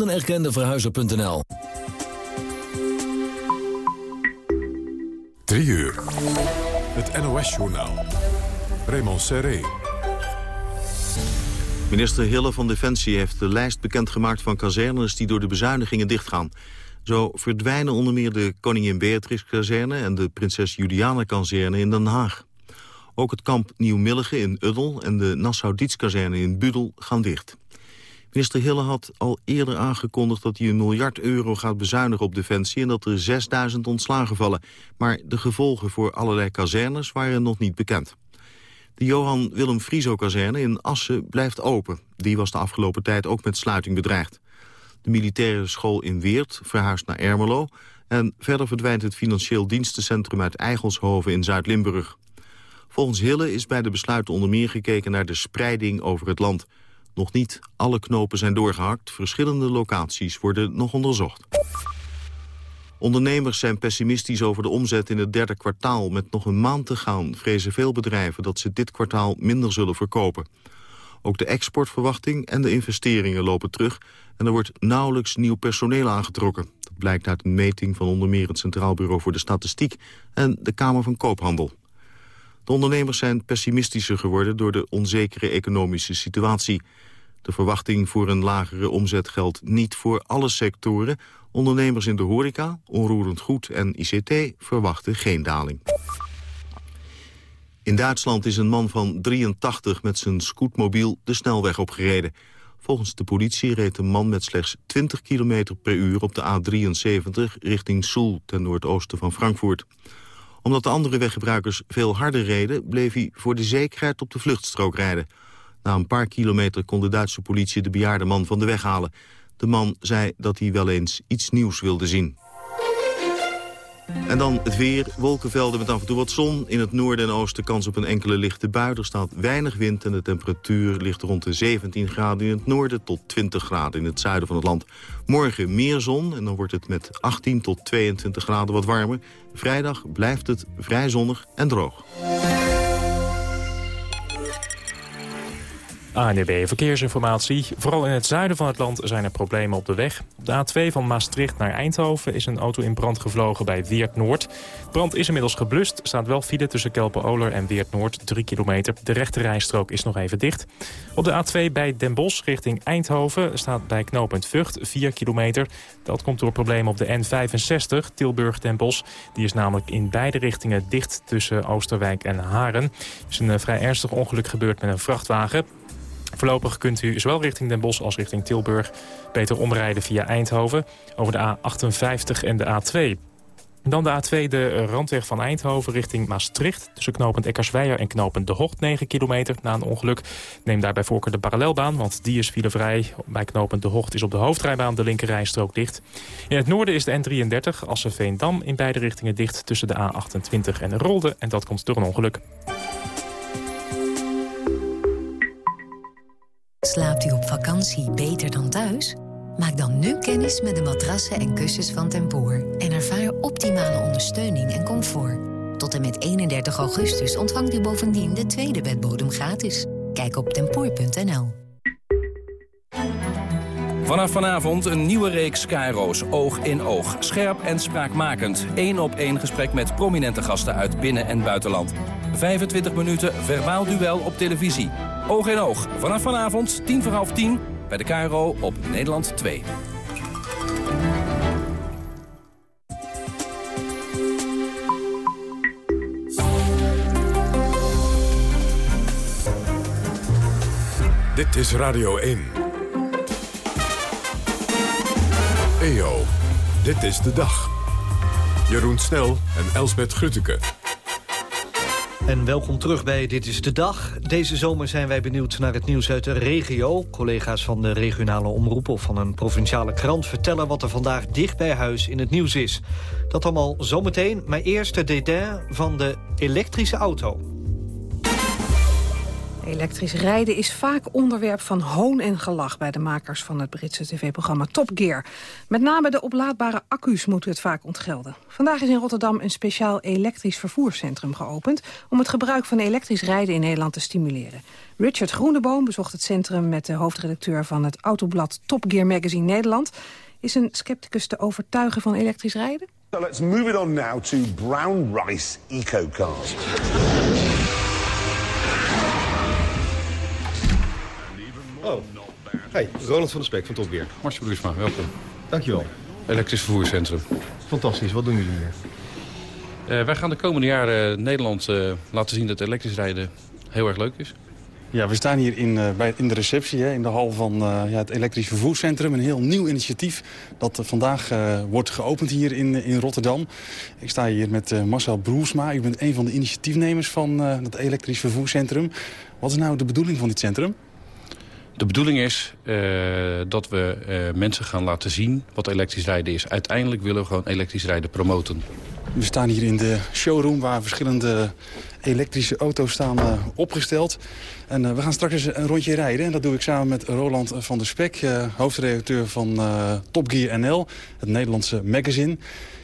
een erkende verhuizer.nl. 3 uur. Het NOS-journaal. Raymond Serré. Minister Hille van Defensie heeft de lijst bekendgemaakt van kazernes die door de bezuinigingen dichtgaan. Zo verdwijnen onder meer de Koningin Beatrix-kazerne en de Prinses Juliana-kazerne in Den Haag. Ook het kamp Nieuw-Millige in Uddel en de Nassau-Dietz-kazerne in Budel gaan dicht. Minister Hille had al eerder aangekondigd dat hij een miljard euro gaat bezuinigen op Defensie en dat er 6000 ontslagen vallen. Maar de gevolgen voor allerlei kazernes waren nog niet bekend. De Johan Willem Frieso-kazerne in Assen blijft open. Die was de afgelopen tijd ook met sluiting bedreigd. De militaire school in Weert verhuist naar Ermelo... en verder verdwijnt het financieel dienstencentrum uit Eigelshoven in Zuid-Limburg. Volgens Hille is bij de besluiten onder meer gekeken naar de spreiding over het land. Nog niet alle knopen zijn doorgehakt, verschillende locaties worden nog onderzocht. Ondernemers zijn pessimistisch over de omzet in het derde kwartaal. Met nog een maand te gaan vrezen veel bedrijven dat ze dit kwartaal minder zullen verkopen. Ook de exportverwachting en de investeringen lopen terug... en er wordt nauwelijks nieuw personeel aangetrokken. Dat blijkt uit een meting van onder meer het Centraal Bureau voor de Statistiek... en de Kamer van Koophandel. De ondernemers zijn pessimistischer geworden door de onzekere economische situatie. De verwachting voor een lagere omzet geldt niet voor alle sectoren. Ondernemers in de horeca, onroerend goed en ICT verwachten geen daling. In Duitsland is een man van 83 met zijn scootmobiel de snelweg opgereden. Volgens de politie reed een man met slechts 20 km per uur op de A73 richting Soel ten noordoosten van Frankfurt. Omdat de andere weggebruikers veel harder reden, bleef hij voor de zekerheid op de vluchtstrook rijden. Na een paar kilometer kon de Duitse politie de bejaarde man van de weg halen. De man zei dat hij wel eens iets nieuws wilde zien. En dan het weer, wolkenvelden met af en toe wat zon. In het noorden en oosten kans op een enkele lichte bui. Er staat weinig wind en de temperatuur ligt rond de 17 graden in het noorden... tot 20 graden in het zuiden van het land. Morgen meer zon en dan wordt het met 18 tot 22 graden wat warmer. Vrijdag blijft het vrij zonnig en droog. ANDB Verkeersinformatie. Vooral in het zuiden van het land zijn er problemen op de weg. Op de A2 van Maastricht naar Eindhoven is een auto in brand gevlogen bij Weert Noord. Brand is inmiddels geblust. staat wel file tussen Kelpen-Oler en Weert Noord, 3 kilometer. De rechte rijstrook is nog even dicht. Op de A2 bij Den Bosch richting Eindhoven staat bij knooppunt Vught 4 kilometer. Dat komt door problemen op de N65 Tilburg-Den Bosch. Die is namelijk in beide richtingen dicht tussen Oosterwijk en Haren. Er is een eh, vrij ernstig ongeluk gebeurd met een vrachtwagen. Voorlopig kunt u zowel richting Den Bosch als richting Tilburg beter omrijden via Eindhoven over de A58 en de A2. Dan de A2, de randweg van Eindhoven richting Maastricht. Tussen knooppunt Eckersweijer en knooppunt De Hocht, 9 kilometer na een ongeluk. Neem daarbij voorkeur de parallelbaan, want die is filevrij. Bij knooppunt De Hocht is op de hoofdrijbaan de linkerrijstrook dicht. In het noorden is de N33 Assen-Veendam in beide richtingen dicht... tussen de A28 en de Rolde, en dat komt door een ongeluk. Slaapt u op vakantie beter dan thuis? Maak dan nu kennis met de matrassen en kussens van Tempoor... en ervaar optimale ondersteuning en comfort. Tot en met 31 augustus ontvangt u bovendien de tweede bedbodem gratis. Kijk op tempoor.nl. Vanaf vanavond een nieuwe reeks KRO's Oog in Oog. Scherp en spraakmakend. Eén op één gesprek met prominente gasten uit binnen- en buitenland. 25 minuten verbaal duel op televisie. Oog in oog. Vanaf vanavond, tien voor half tien, bij de KRO op Nederland 2. Dit is Radio 1. EO, dit is de dag. Jeroen Snel en Elsbet Grutteke. En welkom terug bij Dit is de Dag. Deze zomer zijn wij benieuwd naar het nieuws uit de regio. Collega's van de regionale omroep of van een provinciale krant... vertellen wat er vandaag dicht bij huis in het nieuws is. Dat allemaal zometeen, maar eerst de dédain van de elektrische auto. Elektrisch rijden is vaak onderwerp van hoon en gelach... bij de makers van het Britse tv-programma Top Gear. Met name de oplaadbare accu's moeten het vaak ontgelden. Vandaag is in Rotterdam een speciaal elektrisch vervoerscentrum geopend... om het gebruik van elektrisch rijden in Nederland te stimuleren. Richard Groeneboom bezocht het centrum met de hoofdredacteur... van het autoblad Top Gear Magazine Nederland. Is een scepticus te overtuigen van elektrisch rijden? Let's move it on now to brown rice eco cars. Oh, hey, Ronald van der Spek van Topweer. Marcel Brusma, welkom. Dankjewel. Elektrisch vervoerscentrum. Fantastisch, wat doen jullie hier? Uh, wij gaan de komende jaren Nederland uh, laten zien dat elektrisch rijden heel erg leuk is. Ja, we staan hier in, uh, bij, in de receptie, hè, in de hal van ja, het elektrisch vervoerscentrum. Een heel nieuw initiatief dat vandaag wordt geopend hier in, in Rotterdam. Ik sta hier met Marcel Broersma. U bent een van de initiatiefnemers van het elektrisch vervoerscentrum. Wat is nou de bedoeling van dit centrum? De bedoeling is uh, dat we uh, mensen gaan laten zien wat elektrisch rijden is. Uiteindelijk willen we gewoon elektrisch rijden promoten. We staan hier in de showroom waar verschillende elektrische auto's staan uh, opgesteld. En we gaan straks eens een rondje rijden. En dat doe ik samen met Roland van der Spek, hoofdredacteur van Top Gear NL, het Nederlandse magazine.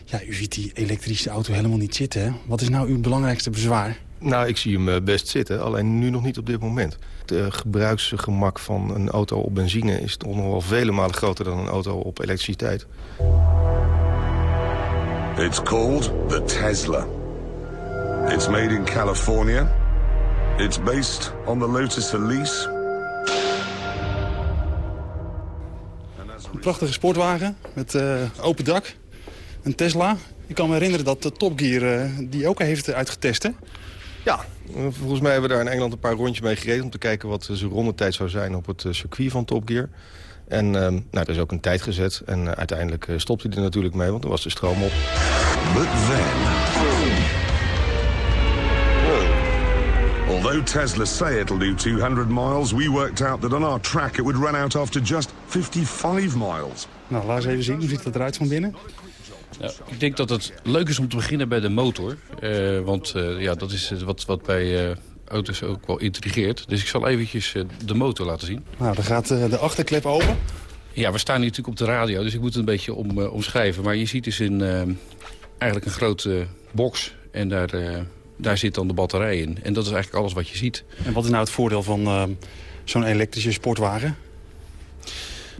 Ja, u ziet die elektrische auto helemaal niet zitten. Wat is nou uw belangrijkste bezwaar? Nou, ik zie hem best zitten, alleen nu nog niet op dit moment. Het gebruiksgemak van een auto op benzine is toch nog wel vele malen groter dan een auto op elektriciteit. It's called the Tesla. It's made in California. It's based on the Lotus Elise. Een prachtige sportwagen met uh, open dak. Een Tesla. Ik kan me herinneren dat de Top Gear uh, die ook heeft uitgetest, hè? Ja, volgens mij hebben we daar in Engeland een paar rondjes mee gereden... om te kijken wat zijn rondetijd zou zijn op het circuit van Top Gear. En uh, nou, er is ook een tijd gezet. En uh, uiteindelijk uh, stopte hij er natuurlijk mee, want er was de stroom op. But then... Although Tesla say it'll do 200 miles, we worked out that on our track it would run out after just 55 miles. Nou, laat eens even zien. Hoe ziet dat eruit van binnen? Ja, ik denk dat het leuk is om te beginnen bij de motor. Uh, want uh, ja, dat is wat, wat bij uh, auto's ook wel intrigeert. Dus ik zal eventjes de motor laten zien. Nou, dan gaat de achterklep open. Ja, we staan hier natuurlijk op de radio, dus ik moet het een beetje om, omschrijven. Maar je ziet dus in, eigenlijk een grote box en daar, daar zit dan de batterij in. En dat is eigenlijk alles wat je ziet. En wat is nou het voordeel van zo'n elektrische sportwagen?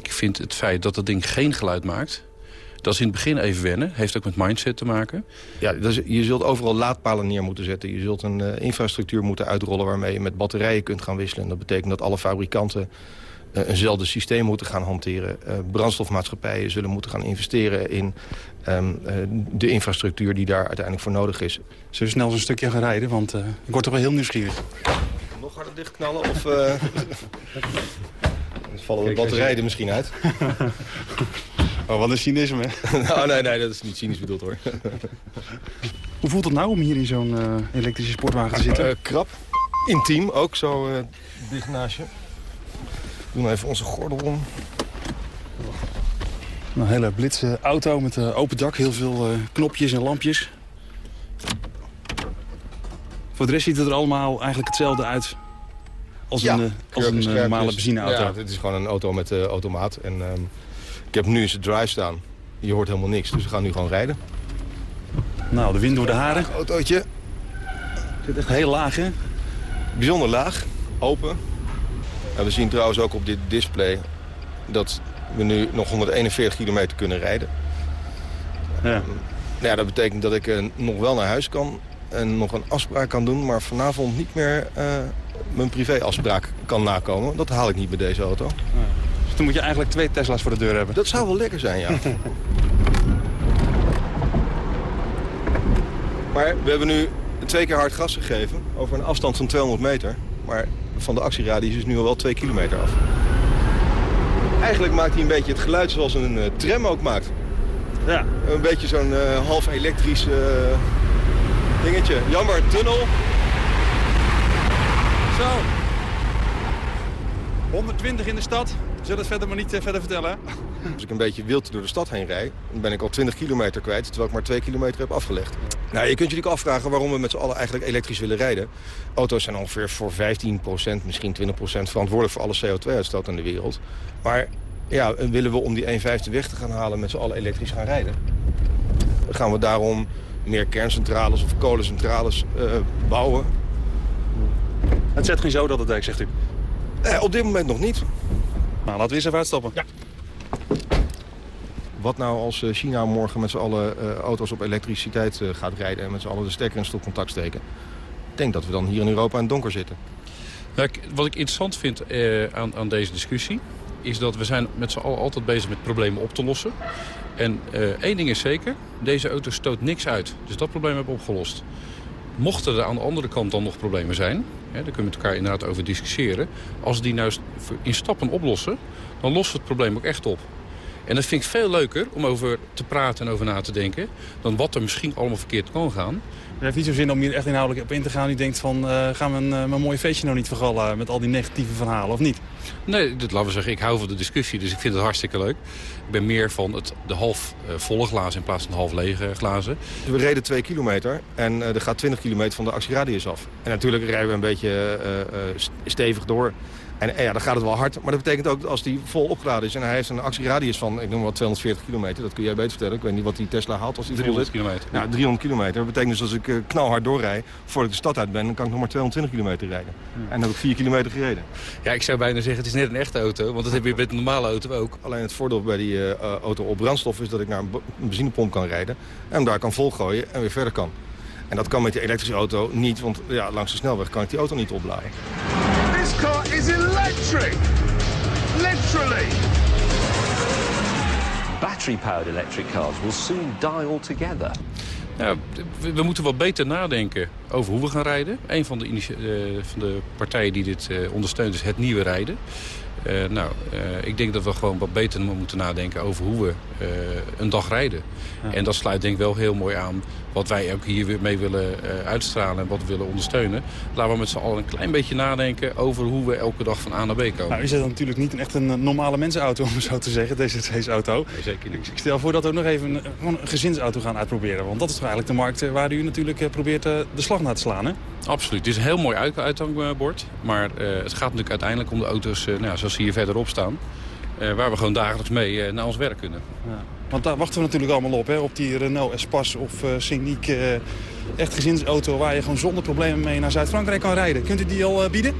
Ik vind het feit dat dat ding geen geluid maakt... Dat is in het begin even wennen. Heeft ook met mindset te maken. Ja, dus je zult overal laadpalen neer moeten zetten. Je zult een uh, infrastructuur moeten uitrollen waarmee je met batterijen kunt gaan wisselen. En dat betekent dat alle fabrikanten uh, eenzelfde systeem moeten gaan hanteren. Uh, brandstofmaatschappijen zullen moeten gaan investeren in um, de infrastructuur die daar uiteindelijk voor nodig is. Zullen we snel zo'n stukje gaan rijden? Want ik word toch wel heel nieuwsgierig. Nog harder dichtknallen of... Dan vallen de batterijen er misschien uit. Oh, wat een cynisme. nou, nee, nee, dat is niet cynisch bedoeld hoor. Hoe voelt het nou om hier in zo'n uh, elektrische sportwagen te zitten? Uh, krap. Intiem ook, zo uh, dicht naast je. Doen even onze gordel om. Een hele blitse auto met open dak, heel veel knopjes en lampjes. Voor de rest ziet het er allemaal eigenlijk hetzelfde uit als ja, een, als een normale benzineauto. Ja, het is gewoon een auto met automaat. En, um, ik heb nu eens de drive staan. Je hoort helemaal niks, dus we gaan nu gewoon rijden. Nou, de wind door de haren. Autootje. Zit echt heel laag, hè? Bijzonder laag, open. En we zien trouwens ook op dit display dat we nu nog 141 kilometer kunnen rijden. Ja. ja, dat betekent dat ik uh, nog wel naar huis kan en nog een afspraak kan doen... maar vanavond niet meer uh, mijn privéafspraak kan nakomen. Dat haal ik niet bij deze auto. Ja. Dan moet je eigenlijk twee Tesla's voor de deur hebben. Dat zou wel lekker zijn, ja. maar we hebben nu twee keer hard gas gegeven over een afstand van 200 meter. Maar van de actieradius is nu al wel twee kilometer af. Eigenlijk maakt hij een beetje het geluid zoals een uh, tram ook maakt. Ja. Een beetje zo'n uh, half elektrisch uh, dingetje. Jammer, tunnel. 120 in de stad. Zullen het verder maar niet uh, verder vertellen. Als ik een beetje wild door de stad heen rijd, dan ben ik al 20 kilometer kwijt... terwijl ik maar 2 kilometer heb afgelegd. Nou, je kunt je natuurlijk afvragen waarom we met z'n allen eigenlijk elektrisch willen rijden. Auto's zijn ongeveer voor 15% misschien 20% verantwoordelijk voor alle CO2-uitstoot in de wereld. Maar ja, willen we om die 1,5 weg te gaan halen met z'n allen elektrisch gaan rijden? Dan gaan we daarom meer kerncentrales of kolencentrales uh, bouwen. Het zet geen zo dat het dijk, zegt u? Eh, op dit moment nog niet. Nou, laten we eens even uitstappen. Ja. Wat nou als eh, China morgen met z'n allen uh, auto's op elektriciteit uh, gaat rijden... en met z'n allen de stekker in stopcontact steken? Ik denk dat we dan hier in Europa in het donker zitten. Nou, wat ik interessant vind aan, aan, deze discussie... is dat we zijn met z'n allen altijd bezig met problemen op te lossen. En één ding is zeker, deze auto stoot niks uit. Dus dat probleem hebben we opgelost. Mochten er aan de andere kant dan nog problemen zijn... Hè, daar kunnen we met elkaar inderdaad over discussiëren... als die nou in stappen oplossen, dan lossen we het probleem ook echt op. En dat vind ik veel leuker om over te praten en over na te denken... dan wat er misschien allemaal verkeerd kan gaan. Het heeft niet zo zin om hier echt inhoudelijk op in te gaan. U denkt van, uh, gaan we een, uh, mijn mooie feestje nou niet vergallen met al die negatieve verhalen, of niet? Nee, dat, laten we zeggen, ik hou van de discussie, dus ik vind het hartstikke leuk. Ik ben meer van het, de half uh, volle glazen in plaats van de half lege glazen. We reden twee kilometer en er gaat 20 kilometer van de actieradius af. En natuurlijk rijden we een beetje stevig door. En, ja, dan gaat het wel hard. Maar dat betekent ook dat als die vol opgeladen is... en hij heeft een actieradius van, ik noem wat 240 kilometer... dat kun jij beter vertellen. Ik weet niet wat die Tesla haalt als die 300 kilometer. Ja, 300 kilometer. Dat betekent dus als ik uh, knalhard doorrijd... voordat ik de stad uit ben, dan kan ik nog maar 220 kilometer rijden. En dan heb ik 4 kilometer gereden. Ja, ik zou bijna zeggen, het is net een echte auto. Want dat heb je met een normale auto ook. Alleen het voordeel bij die uh, auto op brandstof... is dat ik naar een benzinepomp kan rijden... en hem daar kan volgooien en weer verder kan. En dat kan met die elektrische auto niet, want ja, langs de snelweg kan ik die auto niet opladen. This car is electric! Literally! Battery-powered electric cars will soon die altogether. Ja, we moeten wat beter nadenken over hoe we gaan rijden. Een van de, uh, van de partijen die dit uh, ondersteunt is het nieuwe rijden. Uh, nou, ik denk dat we gewoon wat beter moeten nadenken over hoe we een dag rijden. Ja. En dat sluit denk ik wel heel mooi aan wat wij ook hier weer mee willen uh, uitstralen en wat we willen ondersteunen. Laten we met z'n allen een klein beetje nadenken over hoe we elke dag van A naar B komen. Nou, is het natuurlijk niet echt een normale mensenauto, om zo te zeggen, deze, deze auto. Nee, zeker niet. Ik stel voor dat we ook nog even een, een gezinsauto gaan uitproberen. Want dat is toch eigenlijk de markt waar u natuurlijk probeert de slag naar te slaan, hè? Absoluut. Het is een heel mooi uit uithangbord. Maar het gaat natuurlijk uiteindelijk om de auto's nou, zoals ze hier verderop staan. Waar we gewoon dagelijks mee naar ons werk kunnen. Ja. Want daar wachten we natuurlijk allemaal op, hè? op die Renault Espace of uh, Scenic. Uh, echt gezinsauto waar je gewoon zonder problemen mee naar Zuid-Frankrijk kan rijden. Kunt u die al uh, bieden?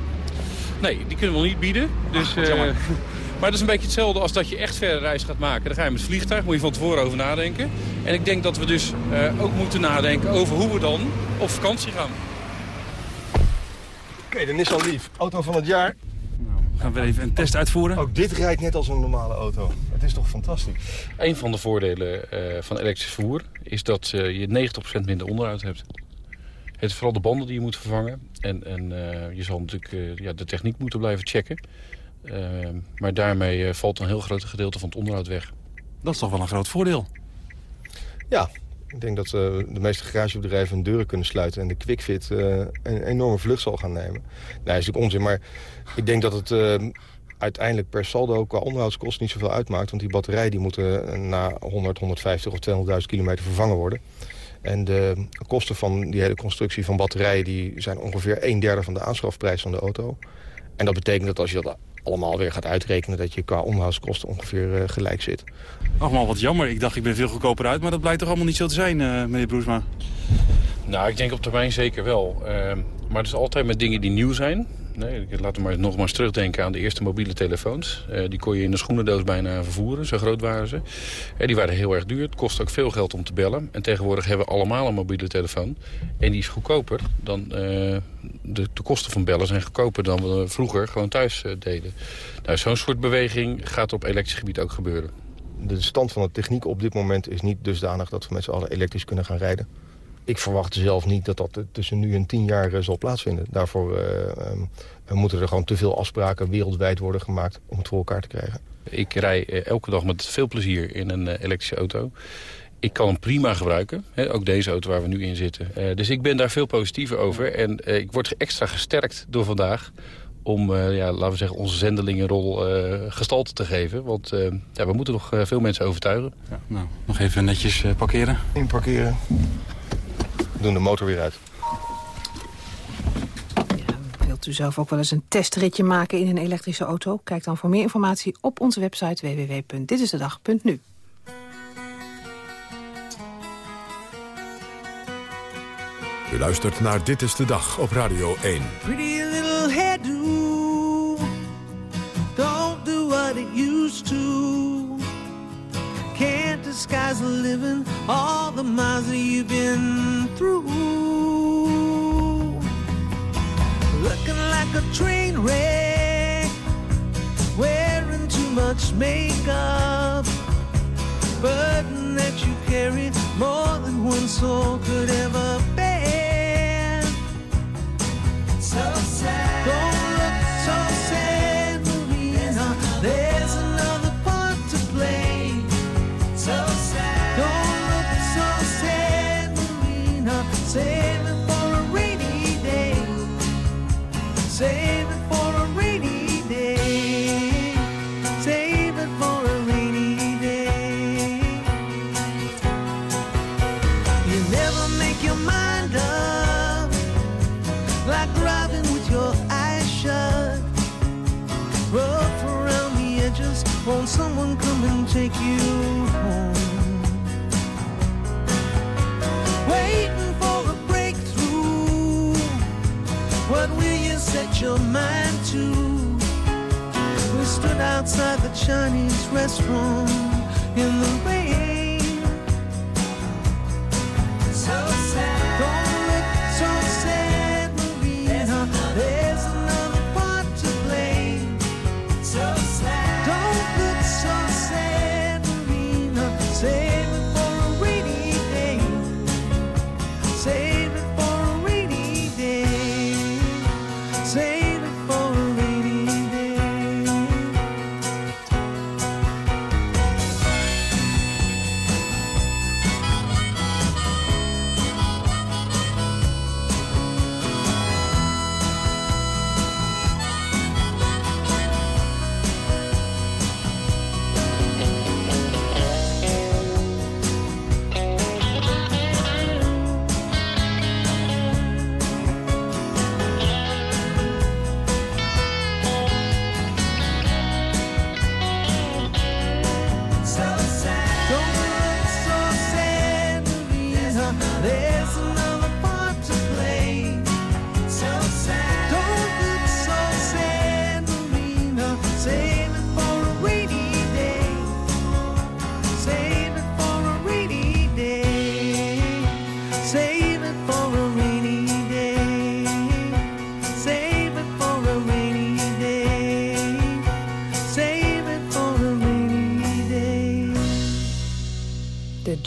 Nee, die kunnen we nog niet bieden. Dus, Ach, maar dat is een beetje hetzelfde als dat je echt verder reis gaat maken. Dan ga je met het vliegtuig, moet je van tevoren over nadenken. En ik denk dat we dus ook moeten nadenken over hoe we dan op vakantie gaan. Oké, okay, de Nissan Leaf, auto van het jaar. Gaan we even een test uitvoeren? Ook dit rijdt net als een normale auto. Het is toch fantastisch? Een van de voordelen uh, van elektrisch vervoer is dat uh, je 90% minder onderhoud hebt. Het is vooral de banden die je moet vervangen. En, en uh, je zal natuurlijk ja, de techniek moeten blijven checken. maar daarmee valt een heel groot gedeelte van het onderhoud weg. Dat is toch wel een groot voordeel? Ja, ik denk dat uh, de meeste garagebedrijven hun deuren kunnen sluiten... en de QuickFit uh, een enorme vlucht zal gaan nemen. Nee, dat is natuurlijk onzin, maar ik denk dat het uh, uiteindelijk per saldo... qua onderhoudskosten niet zoveel uitmaakt. Want die batterijen die moeten na 100, 150 of 200.000 kilometer vervangen worden. En de kosten van die hele constructie van batterijen... die zijn ongeveer een derde van de aanschafprijs van de auto. En dat betekent dat als je dat allemaal weer gaat uitrekenen... dat je qua onderhoudskosten ongeveer uh, gelijk zit. Nogmaals, wat jammer. Ik dacht ik ben veel goedkoper uit, maar dat blijkt toch allemaal niet zo te zijn, uh, meneer Broesma? Nou, ik denk op termijn zeker wel. Uh, maar het is altijd met dingen die nieuw zijn. Nee, laten we maar nogmaals terugdenken aan de eerste mobiele telefoons. Uh, die kon je in de schoenendoos bijna vervoeren, zo groot waren ze. Uh, die waren heel erg duur, het kost ook veel geld om te bellen. En tegenwoordig hebben we allemaal een mobiele telefoon. En die is goedkoper dan... Uh, de, de, kosten van bellen zijn goedkoper dan we vroeger gewoon thuis deden. Nou, zo'n soort beweging gaat op elektrisch gebied ook gebeuren. De stand van de techniek op dit moment is niet dusdanig dat we met z'n allen elektrisch kunnen gaan rijden ik verwacht zelf niet dat dat tussen nu en tien jaar eh, zal plaatsvinden. Daarvoor uh, moeten er gewoon te veel afspraken wereldwijd worden gemaakt om het voor elkaar te krijgen. Ik rij elke dag met veel plezier in een elektrische auto. Ik kan hem prima gebruiken. Hè, ook deze auto waar we nu in zitten. Uh, dus ik ben daar veel positiever over. En uh, ik word extra gesterkt door vandaag om, uh, ja, laten we zeggen, onze zendelingenrol gestalte te geven. Want ja, we moeten nog veel mensen overtuigen. Ja, nou, nog even netjes parkeren. Inparkeren. We doen de motor weer uit. Wilt u zelf ook wel eens een testritje maken in een elektrische auto? Kijk dan voor meer informatie op onze website www.ditisdedag.nu. U luistert naar Dit is de Dag op Radio 1. Pretty little hairdo Don't do what it used to The living All the miles that you've been through. Looking like a train wreck Wearing too much makeup. Burden that you carry More than one soul could ever take you home? Waiting for a breakthrough. What will you set your mind to? We stood outside the Chinese restaurant in the rain.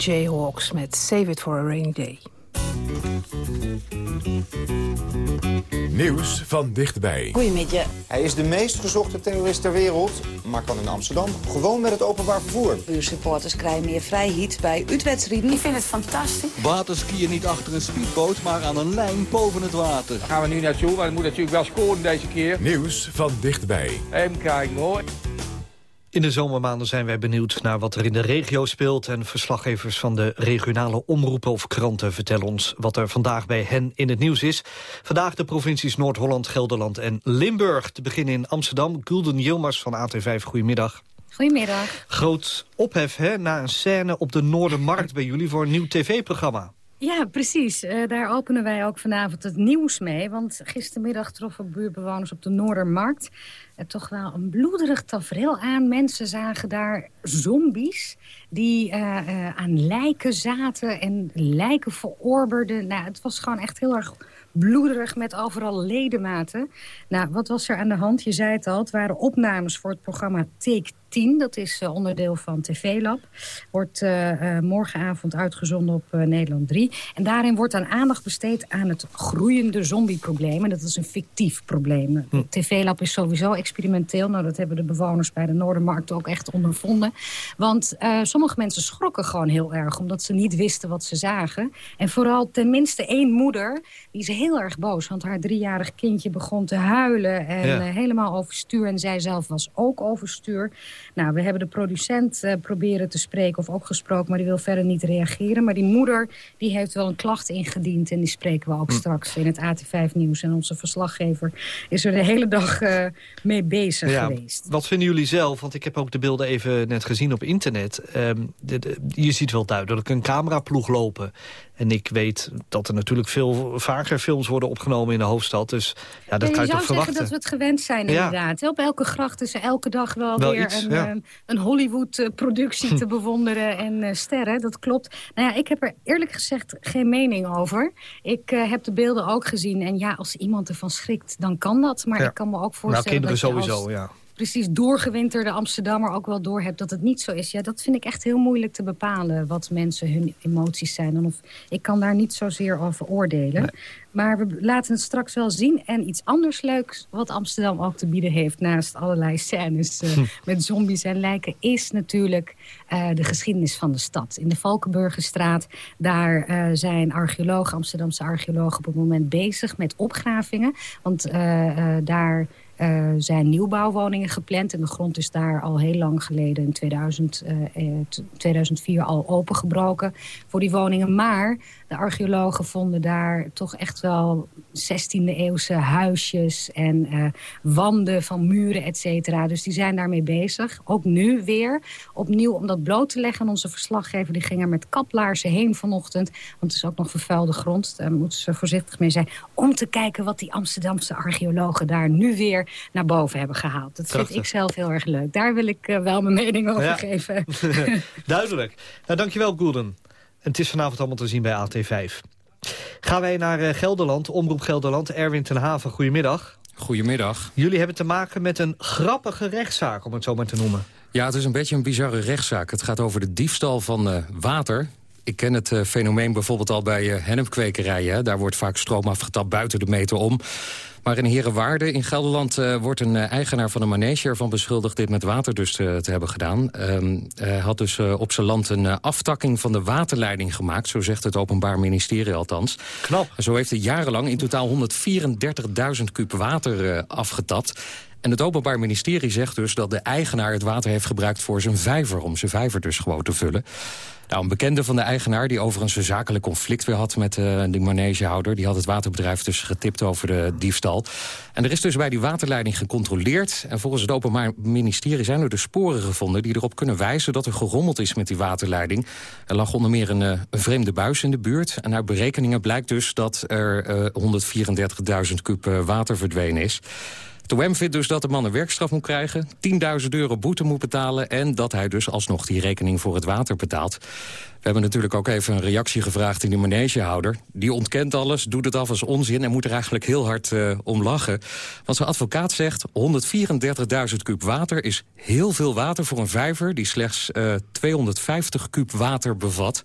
Jayhawks met Save It For A Rainy Day. Nieuws van dichtbij. Goedemiddag. Hij is de meest gezochte terrorist ter wereld, maar kan in Amsterdam gewoon met het openbaar vervoer. Uw supporters krijgen meer vrijheid bij uitwedstrijden. Ik vind het fantastisch. Waterskiën niet achter een speedboot, maar aan een lijn boven het water. Daar gaan we nu naartoe, want het moet natuurlijk wel scoren deze keer. Nieuws van dichtbij. Even kijken hoor. In de zomermaanden zijn wij benieuwd naar wat er in de regio speelt... en verslaggevers van de regionale omroepen of kranten vertellen ons... wat er vandaag bij hen in het nieuws is. Vandaag de provincies Noord-Holland, Gelderland en Limburg. Te beginnen in Amsterdam. Gulden Yilmaz van AT5, goedemiddag. Goedemiddag. Groot ophef hè, na een scène op de Noordermarkt bij jullie... voor een nieuw tv-programma. Ja, precies. Eh, daar openen wij ook vanavond het nieuws mee. Want gistermiddag troffen buurtbewoners op de Noordermarkt... Uh, toch wel een bloederig tafereel aan. Mensen zagen daar zombies die eh, aan lijken zaten en lijken verorberden. Nou, het was gewoon echt heel erg bloederig met overal ledematen. Nou, wat was er aan de hand? Je zei het al, het waren opnames voor het programma Take 10. Dat is uh, onderdeel van TV Lab. Wordt uh, uh, morgenavond uitgezonden op Nederland 3. En daarin wordt dan aandacht besteed aan het groeiende zombieprobleem. En dat is een fictief probleem. Hm. TV Lab is sowieso experimenteel. Nou, dat hebben de bewoners bij de Noordermarkt ook echt ondervonden. Want sommige mensen schrokken gewoon heel erg... omdat ze niet wisten wat ze zagen. En vooral tenminste één moeder, die is heel erg boos. Want haar driejarig kindje begon te huilen en ja. helemaal overstuur. En zij zelf was ook overstuur. Nou, we hebben de producent eh, proberen te spreken of ook gesproken... maar die wil verder niet reageren. Maar die moeder die heeft wel een klacht ingediend... en die spreken we ook Hm. straks in het AT5-nieuws. En onze verslaggever is er de hele dag eh, mee bezig Ja, geweest. wat vinden jullie zelf? Want ik heb ook de beelden even net gezien op internet. Ehm, de- de- je ziet wel duidelijk een cameraploeg lopen. En ik weet dat er natuurlijk veel vaker films worden opgenomen in de hoofdstad. Dus ja, dat Ja, kan je je zou toch zeggen verwachten. dat we het gewend zijn Ja. inderdaad. Op elke gracht is er elke dag wel, Wel weer iets, een, ja. eh, een Hollywood-productie te bewonderen en eh, sterren. Dat klopt. Nou ja, ik heb er eerlijk gezegd geen mening over. Ik eh, heb de beelden ook gezien. En ja, als iemand ervan schrikt, dan kan dat. Maar ik kan me ook Nou, voorstellen kinderen dat je sowieso, als ja. Precies doorgewinterde Amsterdammer ook wel doorhebt dat het niet zo is. Ja, dat vind ik echt heel moeilijk te bepalen wat mensen hun emoties zijn. En of, ik kan daar niet zozeer over oordelen. Maar we laten het straks wel zien. En iets anders leuks wat Amsterdam ook te bieden heeft... naast allerlei scènes eh, Hm. met zombies en lijken... is natuurlijk eh, de geschiedenis van de stad. In de Valkenburgerstraat, daar eh, zijn archeologen, Amsterdamse archeologen... op het moment bezig met opgravingen. Want daar... eh, zijn nieuwbouwwoningen gepland en de grond is daar al heel lang geleden in 2000, eh, eh, t- 2004 al opengebroken voor die woningen. Maar de archeologen vonden daar toch echt wel 16e eeuwse huisjes en eh, wanden van muren, et cetera. Dus die zijn daarmee bezig. Ook nu weer opnieuw om dat bloot te leggen. En onze verslaggever die ging er met kaplaarzen heen vanochtend. Want het is ook nog vervuilde grond. Daar moeten ze voorzichtig mee zijn. Om te kijken wat die Amsterdamse archeologen daar nu weer naar boven hebben gehaald. Dat vind ik zelf heel erg leuk. Daar wil ik eh, wel mijn mening over Ja. geven. Duidelijk. Nou, dankjewel, Gulden. En het is vanavond allemaal te zien bij AT5. Gaan wij naar eh, Gelderland, Omroep Gelderland. Erwin ten Haven, goedemiddag. Goedemiddag. Jullie hebben te maken met een grappige rechtszaak, om het zo maar te noemen. Ja, het is een beetje een bizarre rechtszaak. Het gaat over de diefstal van eh, water. Ik ken het eh, fenomeen bijvoorbeeld al bij eh hennepkwekerijen. hè. Daar wordt vaak stroom afgetapt buiten de meter om. Maar in Herenwaarde in Gelderland eh, wordt een eh, eigenaar van een manege ervan beschuldigd dit met water dus te, te hebben gedaan. Hij had dus eh, op zijn land een eh, aftakking van de waterleiding gemaakt. Zo zegt het Openbaar Ministerie althans. Knap. Zo heeft hij jarenlang in totaal 134.000 kub water eh, afgetapt. En het Openbaar Ministerie zegt dus dat de eigenaar het water heeft gebruikt voor zijn vijver. Om zijn vijver dus gewoon te vullen. Nou, een bekende van de eigenaar, die overigens een zakelijk conflict weer had met uh, die manegehouder... die had het waterbedrijf dus getipt over de diefstal. En er is dus bij die waterleiding gecontroleerd. En volgens het Openbaar Ministerie zijn er dus sporen gevonden... die erop kunnen wijzen dat er gerommeld is met die waterleiding. Er lag onder meer een, een vreemde buis in de buurt. En uit berekeningen blijkt dus dat er uh, 134.000 kub water verdwenen is. De WEM vindt dus dat de man een werkstraf moet krijgen... 10.000 euro boete moet betalen... en dat hij dus alsnog die rekening voor het water betaalt. We hebben natuurlijk ook even een reactie gevraagd in de manegehouder. Die ontkent alles, doet het af als onzin... en moet er eigenlijk heel hard uh, om lachen. Want zijn advocaat zegt... 134.000 kub water is heel veel water voor een vijver... die slechts uh, 250 kub water bevat...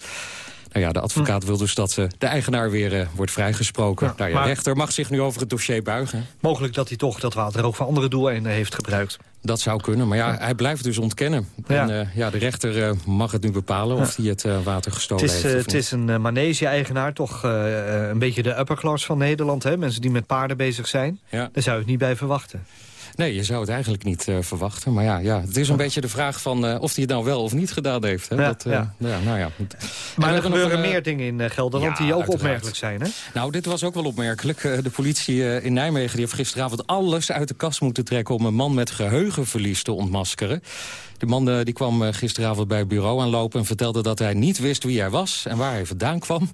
Nou ja, de advocaat wil dus dat uh, de eigenaar weer uh, wordt vrijgesproken. Ja, nou ja, maar... rechter mag zich nu over het dossier buigen. Mogelijk dat hij toch dat water ook voor andere doeleinden heeft gebruikt. Dat zou kunnen, maar ja, hij blijft dus ontkennen. Ja. En uh, ja, de rechter mag het nu bepalen of hij het water gestolen het is, heeft. het is een manege-eigenaar, toch een beetje de upper class van Nederland. Hè? Mensen die met paarden bezig zijn. Ja. Daar zou je het niet bij verwachten. Nee, je zou het eigenlijk niet uh, verwachten. Maar ja, ja, het is een beetje de vraag van uh, of hij het nou wel of niet gedaan heeft. Hè? Ja, dat, uh, ja. ja, nou ja. Maar er gebeuren meer dingen in Gelderland die ook uiteraard. opmerkelijk zijn. Hè? Nou, dit was ook wel opmerkelijk. De politie in Nijmegen die heeft gisteravond alles uit de kast moeten trekken... om een man met geheugenverlies te ontmaskeren. De man die kwam gisteravond bij het bureau aanlopen... en vertelde dat hij niet wist wie hij was en waar hij vandaan kwam.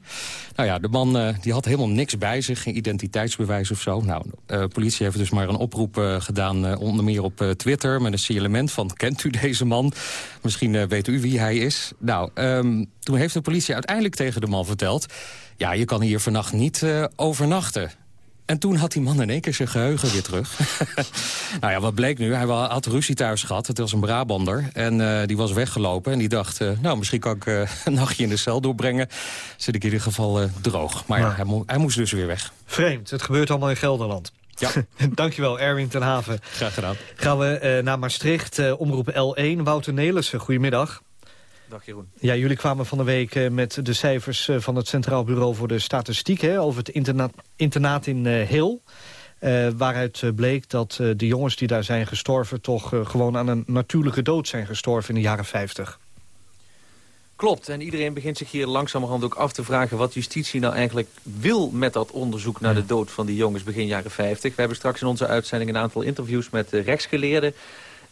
Nou ja, de man die had helemaal niks bij zich, geen identiteitsbewijs of zo. Nou, de politie heeft dus maar een oproep gedaan, onder meer op Twitter... met een signalement van, kent u deze man? Misschien weet u wie hij is. Nou, um, toen heeft de politie uiteindelijk tegen de man verteld... ja, je kan hier vannacht niet overnachten. En toen had die man in één keer zijn geheugen weer terug. nou ja, wat bleek nu? Hij had ruzie thuis gehad. Het was een Brabander. En uh, die was weggelopen. En die dacht, uh, nou, misschien kan ik uh, een nachtje in de cel doorbrengen. Zit ik in ieder geval droog. Maar ja, ja hij, mo hij, moest dus weer weg. Vreemd. Het gebeurt allemaal in Gelderland. Ja. Dankjewel, Erwin ten Haven. Graag gedaan. Gaan we naar Maastricht. omroep L1. Wouter Nelissen, goedemiddag. Dag Jeroen. Ja, jullie kwamen van de week uh, met de cijfers uh, van het Centraal Bureau voor de Statistiek... Hè, over het internaat, internaat in uh, Heel. Eh, waaruit eh, bleek dat eh, de jongens die daar zijn gestorven... toch eh, gewoon aan een natuurlijke dood zijn gestorven in de jaren 50. Klopt, en iedereen begint zich hier langzamerhand ook af te vragen... wat justitie nou eigenlijk wil met dat onderzoek naar de dood van die jongens begin jaren 50. We hebben straks in onze uitzending een aantal interviews met eh, rechtsgeleerden.